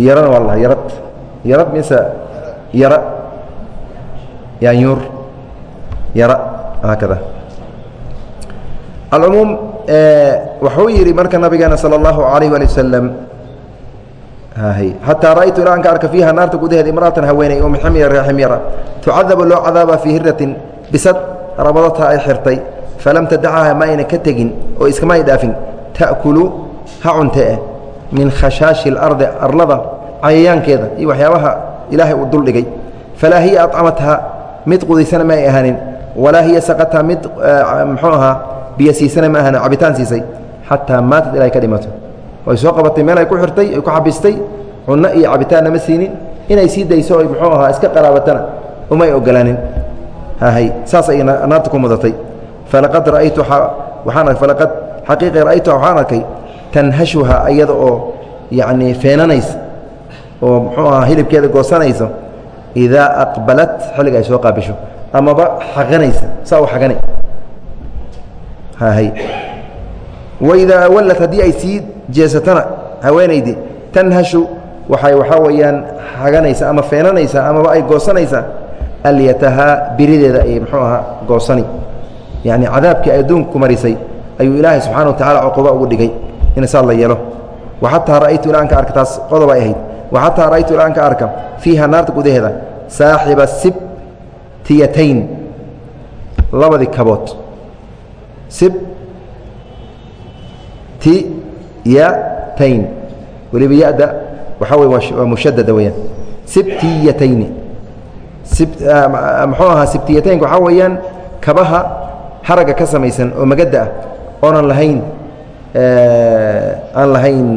yarana waa la dhaha yarad yarad mise yara yaanyuur yara haakada alcumuum wuxuu yidhi marka nabigeena salى اllahu alayh ali wasalam xataa ra'aytu ilaa an ka arka fiiha naarta gudaheeda imra'atan haweeney oo min ximyara tucadabu loo cadaaba fii hiratin bisad rabadata ay xirtay. Falam tadacaha ma ayna ka tegin oo iskama ay dhaafin. Ta'kulu ha cuntee min khashaashi اlardi arlada cayayaankeeda iyo waxyaabaha ilaahay uu dul dhigay. Falaa hiya acamatha mid qudaysana ma ay ahaanin. Walaa hiya saqatha mid muxuu ahaa biyo siisana ma ahaanin cabitaan siisay. Xataa maatad ilaa ay ka dhimato ay soo qabatay meel ay ku xirtay ay ku xabistay cunno iyo cabitaanna ma siinin. Inay sii dayso oy muxuu ahaa iska qaraabatana umay ogolaanin. Hahay saas ayay naarta ku mudatay. Falaqad ra'aytu waxaan falaqad xaqiiqi ra'aytu waxaan arkay tanhashuha iyada oo yacnii feenanaysa oo muxuu ahaa hilibkeeda goosanayso idaa aqbalat xilliga ay soo qaabisho amaba xaqanaysa saa u xagani hahay waidaa awallat haddii ay sii jeesatana haweenaydii tanhashu waxay waxaa weeyaan haganaysa ama feenanaysaa amaba ay goosanaysaa alyatahaa birideeda ay muxuu ahaa goosani. Yacni cadaabkii ay adduunku marisay ayuu ilaahay subxana wa tacala cuquba ugu dhigay in saa la yeelo waxataa ra'aytu ilaa an ka arka taas qodob ay ahayd. Waxataa ra'aytu ilaa an ka arka fiiha naarta gudaheeda saaxiba sibtiyatayn labadii kabood sibtiyatayn weliba ya-da waxaa wey waa mushadada weyaan sibtiyatayni muxuu ahaa sibtiyataynka waxaa weeyaan kabaha haragga ka samaysan oo magadda ah oonan lahayn aan lahayn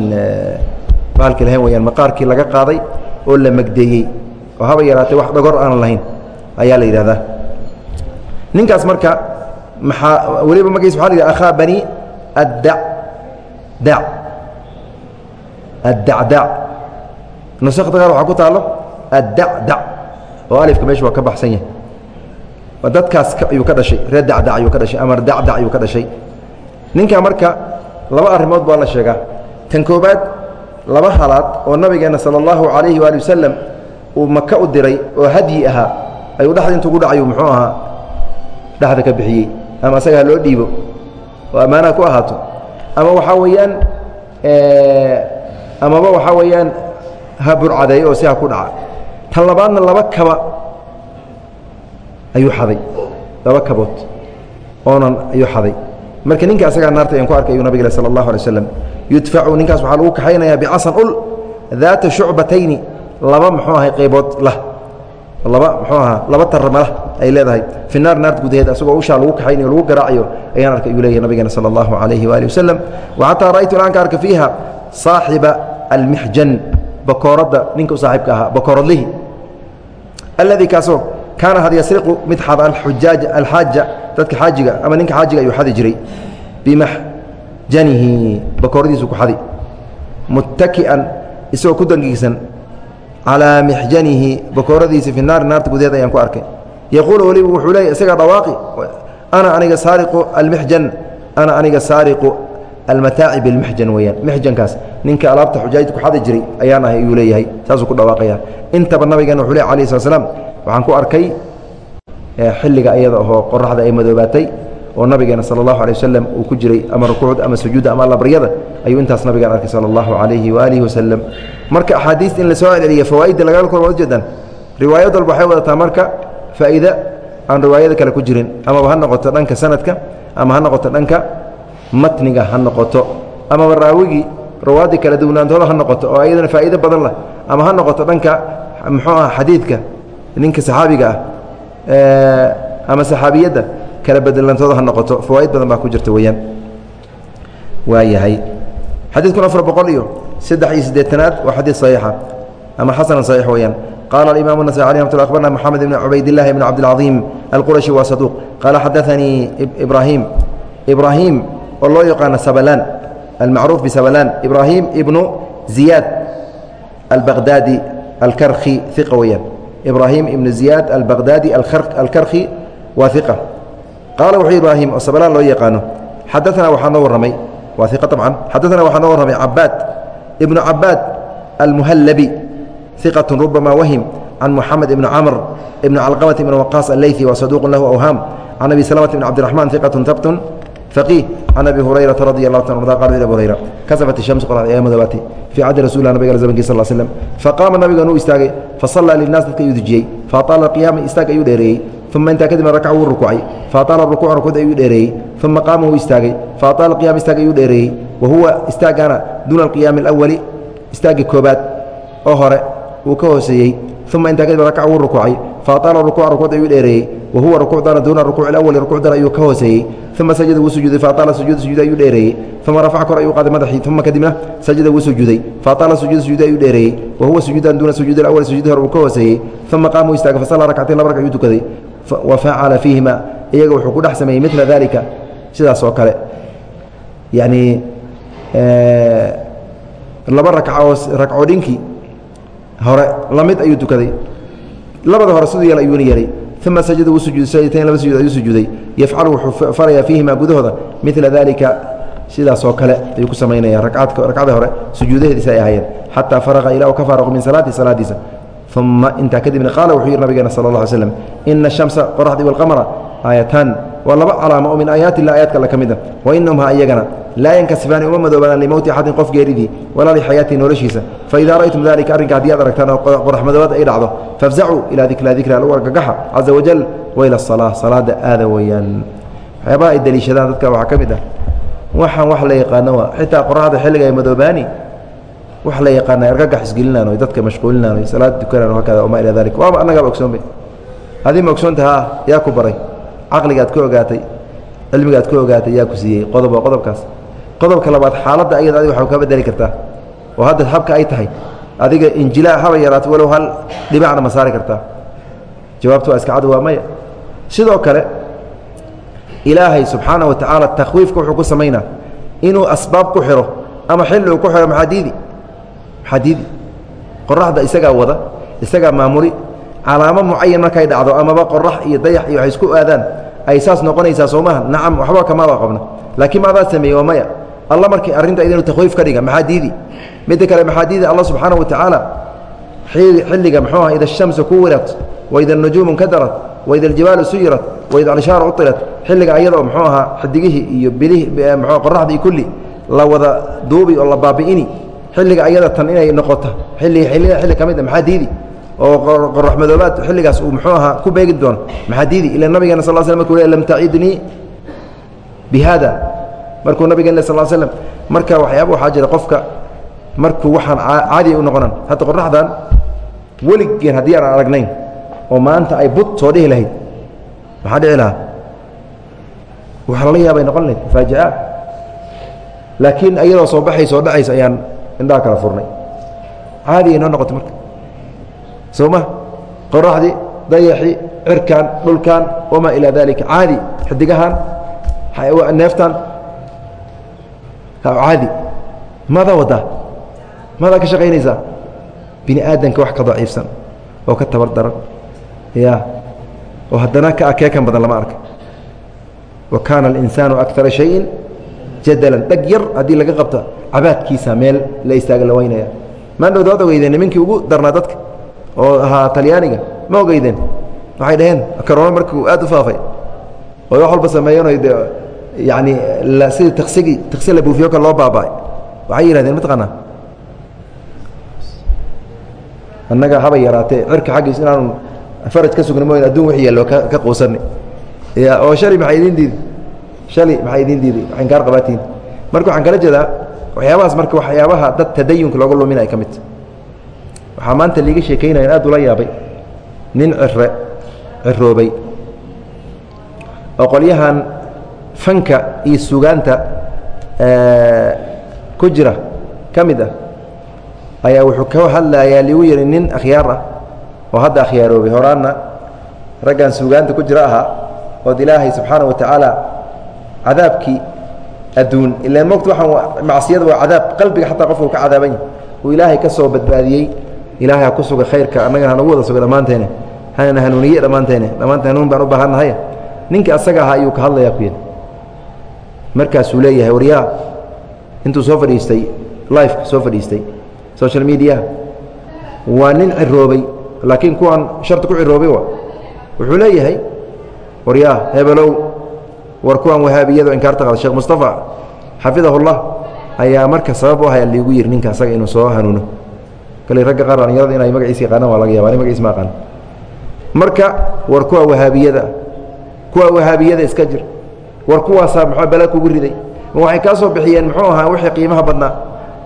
bahalki lahayn weyaan maqaarkii laga qaaday oo la magdeeyey. Oo haba yaraatay wax dhogor aanan lahayn ayaa la yidhahdaa ninkaas marka maxaa weliba magaciis waxa la yidhah akhaa bani addacdac addacdac nusakda qaar waxaa ku taalo addacdac oo alifka meesha waa ka baxsan yahay dadkaas ayuu ka dhashay reer dacdac ayuu ka dhashay ama dacdac ayuu ka dhashay ninkaa marka laba arrimood baa la sheegaa tan koobaad laba halaad oo nabigeenna sala allahu calayhi waali wasalam uu maka u diray oo hadyi ahaa ayuu dhexda intuu gu dhacayu muxuu ahaa dhexda ka bixiyey ama asaga loo dhiibo oo ammaanaha ku ahaato ama waxaa weeyaan amaba waxaa weeyaan ha burcadeeyo oo si ha ku dhaca. Tan labaadna laba kaba ayuu xaday. Laba kabood oonan ayuu xaday. Marka ninka asagaa naarta aan ku arkay ayuu nabig sala allahu alay waslam yudfacu ninkaas waxaa lagu kaxaynayaa bicasan ul daata shucbatayni laba muxuu ahay qaybood lah. Laba muxuu ahaa laba tarmalah ay leedahay. Fi naar naarta gudaheed asagoo ushaa lagu kaxaynayo lagu garaacayo ayaan arkay ayuu leeyahay nabigeena sala allahu calayhi waali wasalam wa xataa ra'aytu ilaan ka arka fiiha saaxiba almixjan bakooradda ninka u saaxiibka ahaa bakooradlihi alladii kaasoo kaana had yasriqu mid xada aujaaj alxaaja dadka xaajiga ama ninka xaajiga ayuu xadi jiray bimaxjanihi bakooradiisu ku xadi muttaki'an isagoo ku dangiigsan calaa mixjanihi bakooradiisi fi naari naarta gudaheed ayaan ku arkay yaquulu weliba wuxuu leeyay isagaa dhawaaqi ana aniga saariqu almixjan ana aniga saariqu almataaci bilmixjan weeyaan. Mixjankaas ninka alaabta xujaajta ku xadi jiray ayaan ahay ayuu leeyahay saasuu ku dhawaaqaya. Intaba nabigeena wuxuu ley alayh slat slam waxaan ku arkay xilliga iyada ahoo qoraxda ay madoobaatay oo nabigeena sala allahu alay wasalam uu ku jiray ama rukuucda ama sujuudda ama allabaryada ayuu intaas nabigaan arkay sala allahu calayhi waaalihi wasalam marka axaadiista in la soo celceliya fawaa'idda lagala kulma waad ujeedaan riwaayad walba waxay wadataa marka faa'iide aan riwaayada kale ku jirin. Amaba ha noqoto dhanka sanadka ama ha noqoto dhanka matniga ha noqoto amaba raawigii rawaaddii kala duwnaantooda ha noqoto oo ayadana faa'iide badan lah ama ha noqoto dhanka muxuu ah xadiidka ninka saxaabiga ah ama saxaabiyadda kala bedelantooda ha noqoto fawaa'id badan baa ku jirta weeyaan waayahay xadiid kun afar boqol iyo saddex iyo siddeetanaad waa xadiid saxiixa ama xasanan saxiix weeyaan qaala alimaam النasai alي mat abarna moxamed ibn cubaydillahi ibn cabdilcaظiim alqurashi waa saduuq qaala xadaanii ibraahim ibraahim oo loo yaqaano sabalaan almacruuf bisabalaan ibraahim ibnu ziyaad albaqdaadi alkarki iqa weeyaan. Ibraahim ibnu ziyaad albaqdaadi alkarki waa iqa qaala wuxuu ibraahim oo sabalaan loo yaqaano xadaanaa waxaa noo warramay. Waa iqa abcan xadaanaa waxaa noo warramay cabaad ibnu cabaad almuhallabi iqatu rubama wahim can muxamed ibni camr ibni calqamat ibn waqaas alleyثi wa saduuq lahu awhaam can abi salamata bn cabdiraxman iqatu habtun faqiih can abi hurayrata radi arda qala abu hurayra kasafat ishams qoraxda ayaa madoobaatay fii caddi rasulilah nabiga zamankiis sal slm faqaama nabigan uu istaagay fasallaa linaas dadka ayuu dujiyey faataala qiyaama istaag ayuu dheereeyey uma intaa kadibna rakac wuu rukuucay faataala rukuuc rukuuc ayuu dheereeyey uma qaama wuu istaagay faataala qiyama istaag ayuu dheereeyey wa huwa istaagana duuna alqiyaami alawali istaaggii koobaad oo hore wuu ka hooseeyey uma intaa kadib rakac wuu rukuucay faataala rukuuc rukuuc ayuu dheereeyey wa huwa rukuucdana duuna rukuuc alawali rukuucdana ayuu ka hooseeyey uma sajada wuu sujuuday faataala sujuud sujuud ayuu dheereeyey uma rafaca kor ayuu qaaday madaxii uma kadibna sajada wuu sujuuday faataala sujuud sujuud ayuu dheereeyey wa huwa sujuudan duuna sujuud alawali sujuud hore uu ka hooseeyey uma qaama wuu istaagay fasallaa rakcatain laba rag ayuu tukaday wa facala fiihima iyaga wuxuu ku dhex sameeyey midla dalika sidaas oo kale yacni laba ragcaoo ragcoodhinkii hore lamid ayuu tukaday labada hore siduu yeel ayuuna yeelay uma sajada wuu sujuuday sajdatain laba sujuud ayuu sujuuday yafcalu wuxuu farayaa fiihima gudahooda midla dalika sidaas oo kale ayuu ku samaynaya racadka ragcada hore sujuudaheediisa ay ahaayeen xataa faraqa ilaa uu ka faaraqo min salaati salaadiisa uma intaa kadibna qaala wuxuu yihi nabigeena sala اla alay slam ina الshamsa qoraxdii walqamara aayataan. Waa laba calaamo oo min aayaati illah ayaadka alle ka mid a wa inahumha iyagana laa yankasifaani uma madoobaanaan limowti axadin qof geeridii walaa lixayaatii noloshiisa. Faidaa ra'aytum dalika arrinka haddii aad aragtaan oo qoraxmadoobaad ay dhacdo fafzacuu ilaa dikra dikra lagu argagaxa caza wajal wayla salaa salaada aada weeyaan. Waxyaabaha ay deliishadaan dadka waxaa ka mid ah. Waxaan wax la yaqaano waa xitaa qoraxda xilliga ay madoobaani wax la yaqaana argagax isgelinaan dadka mashquulinaan salaad dukanaan hakada wamaa ilaa dalik waaba annagaaba ogsoonba adii ma ogsoonta ha yaa ku baray caqligaad ku ogaatay cilmigaad ku ogaatay yaa ku siiyey qodob waa qodobkaas. Qodobka labaad xaaladda ayada adig waxaa kaa bedeli kartaa. Oo hadda habka ay tahay. Adiga injilaa haba yaraato walow hal dhibacna ma saari kartaa. Jawaabtu waa iska cad waa maya. Sidoo kale ilaahay subxaana wa tacaala takhwiifka wuxuu ku samaynaa. Inuu asbaab ku xiro ama xilli uu ku xiro maxaa diidi? Maxaa diidi? Qoraxda isagaa wada isagaa maamuli calaamo mucayan markay dhacdo amaba qorax iyo dayax iyo waxay isku aadaan ay saas noqonaysaa soo maaha nacam waxba kamaada qabna laakiin maadaa sameeye waa maya. Alla markii arrinta idinu takhwiif ka dhiga maxaa diidi midda kale maxaa diidi allah subxaana wa tacaala xilliga muxuu aha ida ashamsu kuwirat waida anujuumu nkadarat waida aljibaalu suyirat waida alshaaru uilat xilliga ayadoo muxuu ahaa xidigihii iyo bilihi m qoraxdii kulli la wada duubi oo la baabi'ini. Xilliga ayada tan inay noqoto xilli xilli ka mid a maxaa diidi oo qorax madoobaad xilligaas uu muxuu ahaa ku beegi doono maxaa diidi ila nabigeena sal sl markuu le lam tacidnii bi haada markuu nabigeen sal slm marka waxyaaba waxaa jira qofka markuu waxaan caadiya u noqonan hadda qoraxdan weligeen haddii aan aragnayn oo maanta ay bud soo dhihi lahayd maxaa dhici lahaa wax lala yaabay noqon lahayd faajica laakiin iyadoo soo baxaysa oo dhacaysa ayaan indhaha kala furnay. Caadiya inoo noqotay marka soo ma qoraxdii dayaxii cirkan dhulkan wamaa ilaa dalika caadi xidigahan neeftan. Caadi. Maadaa wadaa maadaa ka shaqaynaysaa? Bini aadanka wax ka daciifsan oo ka tabar daran ya oo haddana ka akeekan badan lama arka. Wa kaana alinsaanu akara shayin jadalan. Dhag yar haddii laga qabta cabaadkiisa meel la istaaga la waynaya. Maandhowda waad ogeydeen nimankii ugu darnaa dadka oo ahaa talyaaniga ma ogeydeen. Waxay dhaheen karoona markuu aad u faafay. Oo wax walba sameeyeenoo de yani sidii taksigi taksi la buufiyo kale loo baaba'ay. Waxay yihahdeen mataqaanaa annaga haba yaraatee cirka xaggiis inaanu faraj ka sugna mooyn adduun wix yaallo ka quusanay ya oo shali maxaa idiin diiday shali maxaa idiin diiday waxayn kaar qabaatiin. Marka waxaan kala jeedaa waxyaabahaas marka waxyaabaha dad tadayunka looga luminaya ka midta waxaa maanta liiga sheekaynaya in aad ula yaabay. Nin cire ciroobay oo qolyahan fanka iyo sugaanta ku jira. Ka mid ah. Ayaa wuxuu ka hadlayaa ligu yihi nin akhyaar ah oo hadda akhyaaroobay horaanna raggan sugaanta ku jira ahaa ood ilaahay subxaana wa tacaala cadaabkii adduun. Ilaan mogta waxaan macsiyada waa cadaab. Qalbiga xataa qofka uu ka cadaaban yahy uu ilaahay ka soo badbaadiyey ilaahay ha ku suga khayrka annagana hanagu wada suga dhammaanteene hanana hanuuniye dhammaanteene dhammaanta hanuun baan u baahannahay ninka asaga ahaa ayuu ka hadlayaa ku yidhi. Markaasuu leeyahay waryaa intuu soo fadhiistay lifeka soo fadhiistay social mediaha waa nin ciroobay laakiin kuwan sharta ku ciroobay wa wuxuu leeyahay waryaa hebelow war kuwan wahaabiyado inkaarta qada sheekh mustafa xafidahullah ayaa marka sabab u ahaya liigu yidhi ninka asaga inuu soo hanuuno kale ragga qaar dhalinyarada inay magaciisa yaqaanaan waa laga yaba ani magaciisa ma aqaan marka war kuwa wahaabiyada kuwa wahaabiyada iska jir. War kuwaasaa muxuu bala kugu riday. Waxay kaa soo bixiyeen muxuu ahaa wixii qiimaha badnaa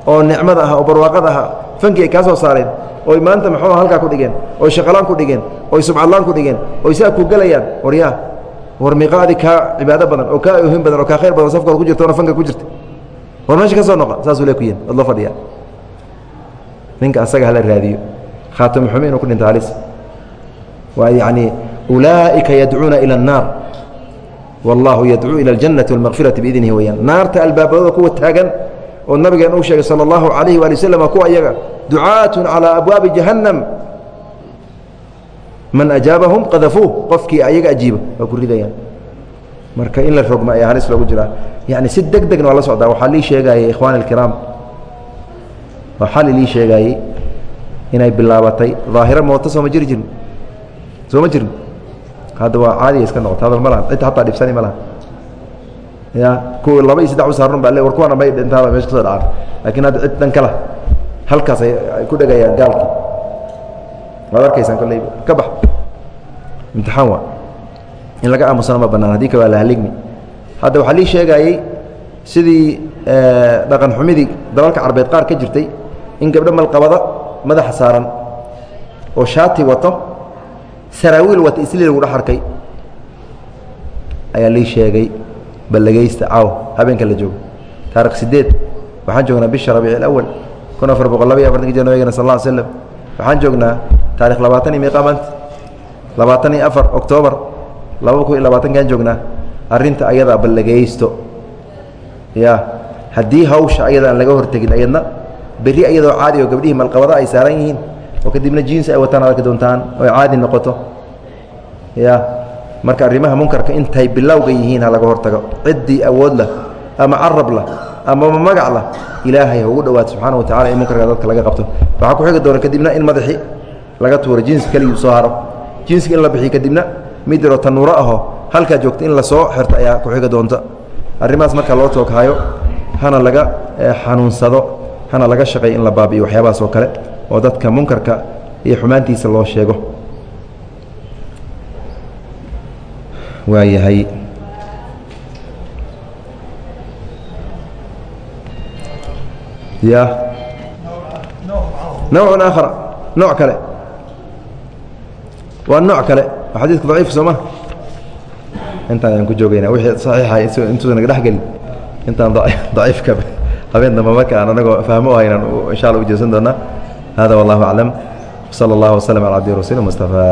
oo nicmada ah oo barwaaqada ahaa fanki ay kaa soo saareen oy maanta muxuu aha halkaa ku dhigeen oy shaqalaan ku dhigeen oy subcadlaan ku dhigeen oy saa ku gelayaan waryaa war miiqaadi kaa cibaado badan oo kaa ohin badan oo kaa khayr badan safkooda ku jirta oona fanka ku jirta. War meesha ka soo noqa saasuu le yihiin ad la fadhiyaa ninka asaga hala raadiyo khaatama xume inuu ku dhinta halis waa yacni ulaa'ika yadcuuna ila الnaar wallahu yadcuu ila اljannati wاlmakfirati biidnihi weyaan naarta albaabadooda kuwa taagan oo nabigeen uu sheegay salى اllahu alayhi waali waslm kuwa iyaga ducaat calى abwaabi jahannam man ajaabahum qadafuuh qofkii ayaga ajiiba waa ku ridayaan marka in la rogma ayaa halis loogu jiraa yani si deg degna waa la socdaa waxaa lii sheegayay ikhwaani اlkiraam waa xali lii sheegaayey inay bilaabatay. Daahiro mooto sooma jiri jirin? Sooma jirin? Hadda waa caadiya iska noqota hadal ma laha. Cid hataa dhibsani ma laha. Ya kuwa laba iyo saddex u saarun ba le war kuwana may dhintaada meesha ka soo dhacaan laakiin hadda cid dhan kala halkaas ay ku dhegayaan gaalki waad arkaysaan kolley. Ka bax. Imtixaan waa. In laga aamusana ma banaan haddii ka waa lahaligni hadda waxaa lii sheegayey sidii dhaqan xumidii dalalka carbeed qaar ka jirtay in gabdho malqabada madaxa saaran oo shaati wato saraawiil wata isli lagu dhex arkay ayaa lii sheegay ballageysta caaw habeenka la joogo. Taarikh sideed waxaan joognaa bisha rabiic alawal kun afar boqol laba iyo afartanki jir nabigena sal lla ly slam waxaan joognaa taarikh labaatan iyo meeqa maanta labaatan iyo afar oktoobar laba kun iyo labaatankaan joognaa. Arrinta ayadaa ballageysto ya haddii hawsha ayada aan laga hortegin ayadna berri ayadoo caadi oo gabdhihii malqabada ay saaran yihiin oo kadibna jiins ay wataan arki doontaan oy caadi noqoto. Ya marka arrimaha munkarka intay bilowga yihiin ha laga hortago. Ciddii awood lah ama carab lah amama magac lah ilaahay ha ugu dhawaato subxaana wa tacala in munkarka dadka laga qabto. Waxaa ku xigi doona kadibna in madaxi laga tuuro jinsi keligii soo haro. Jinsiga in la bixiyo kadibna mid yaroo tanuuro aho halkaa joogta in la soo xirto ayaa ku xigi doonta. Arrimahaas marka loo tooghayo hana laga xanuunsado hana laga shaqeey in la baabi'iyo waxyaabahaas oo kale oo dadka munkarka iyo xumaantiisa loo sheego. Waayahay. Ya nawcun aakhar nooc kale. Waa nooc kale. Waa xadiidka daciif soo ma? Intaan ayaan ku joogayna wixii saxiixa intuusa naga dhex gelin. Intaan daciifka habeen damba marka aan anagoo fahmo u haynan insha alla ujeesan doonaa. Hada wallahu aclam wsala allahu waslm ala cabdi rasuuli mustafa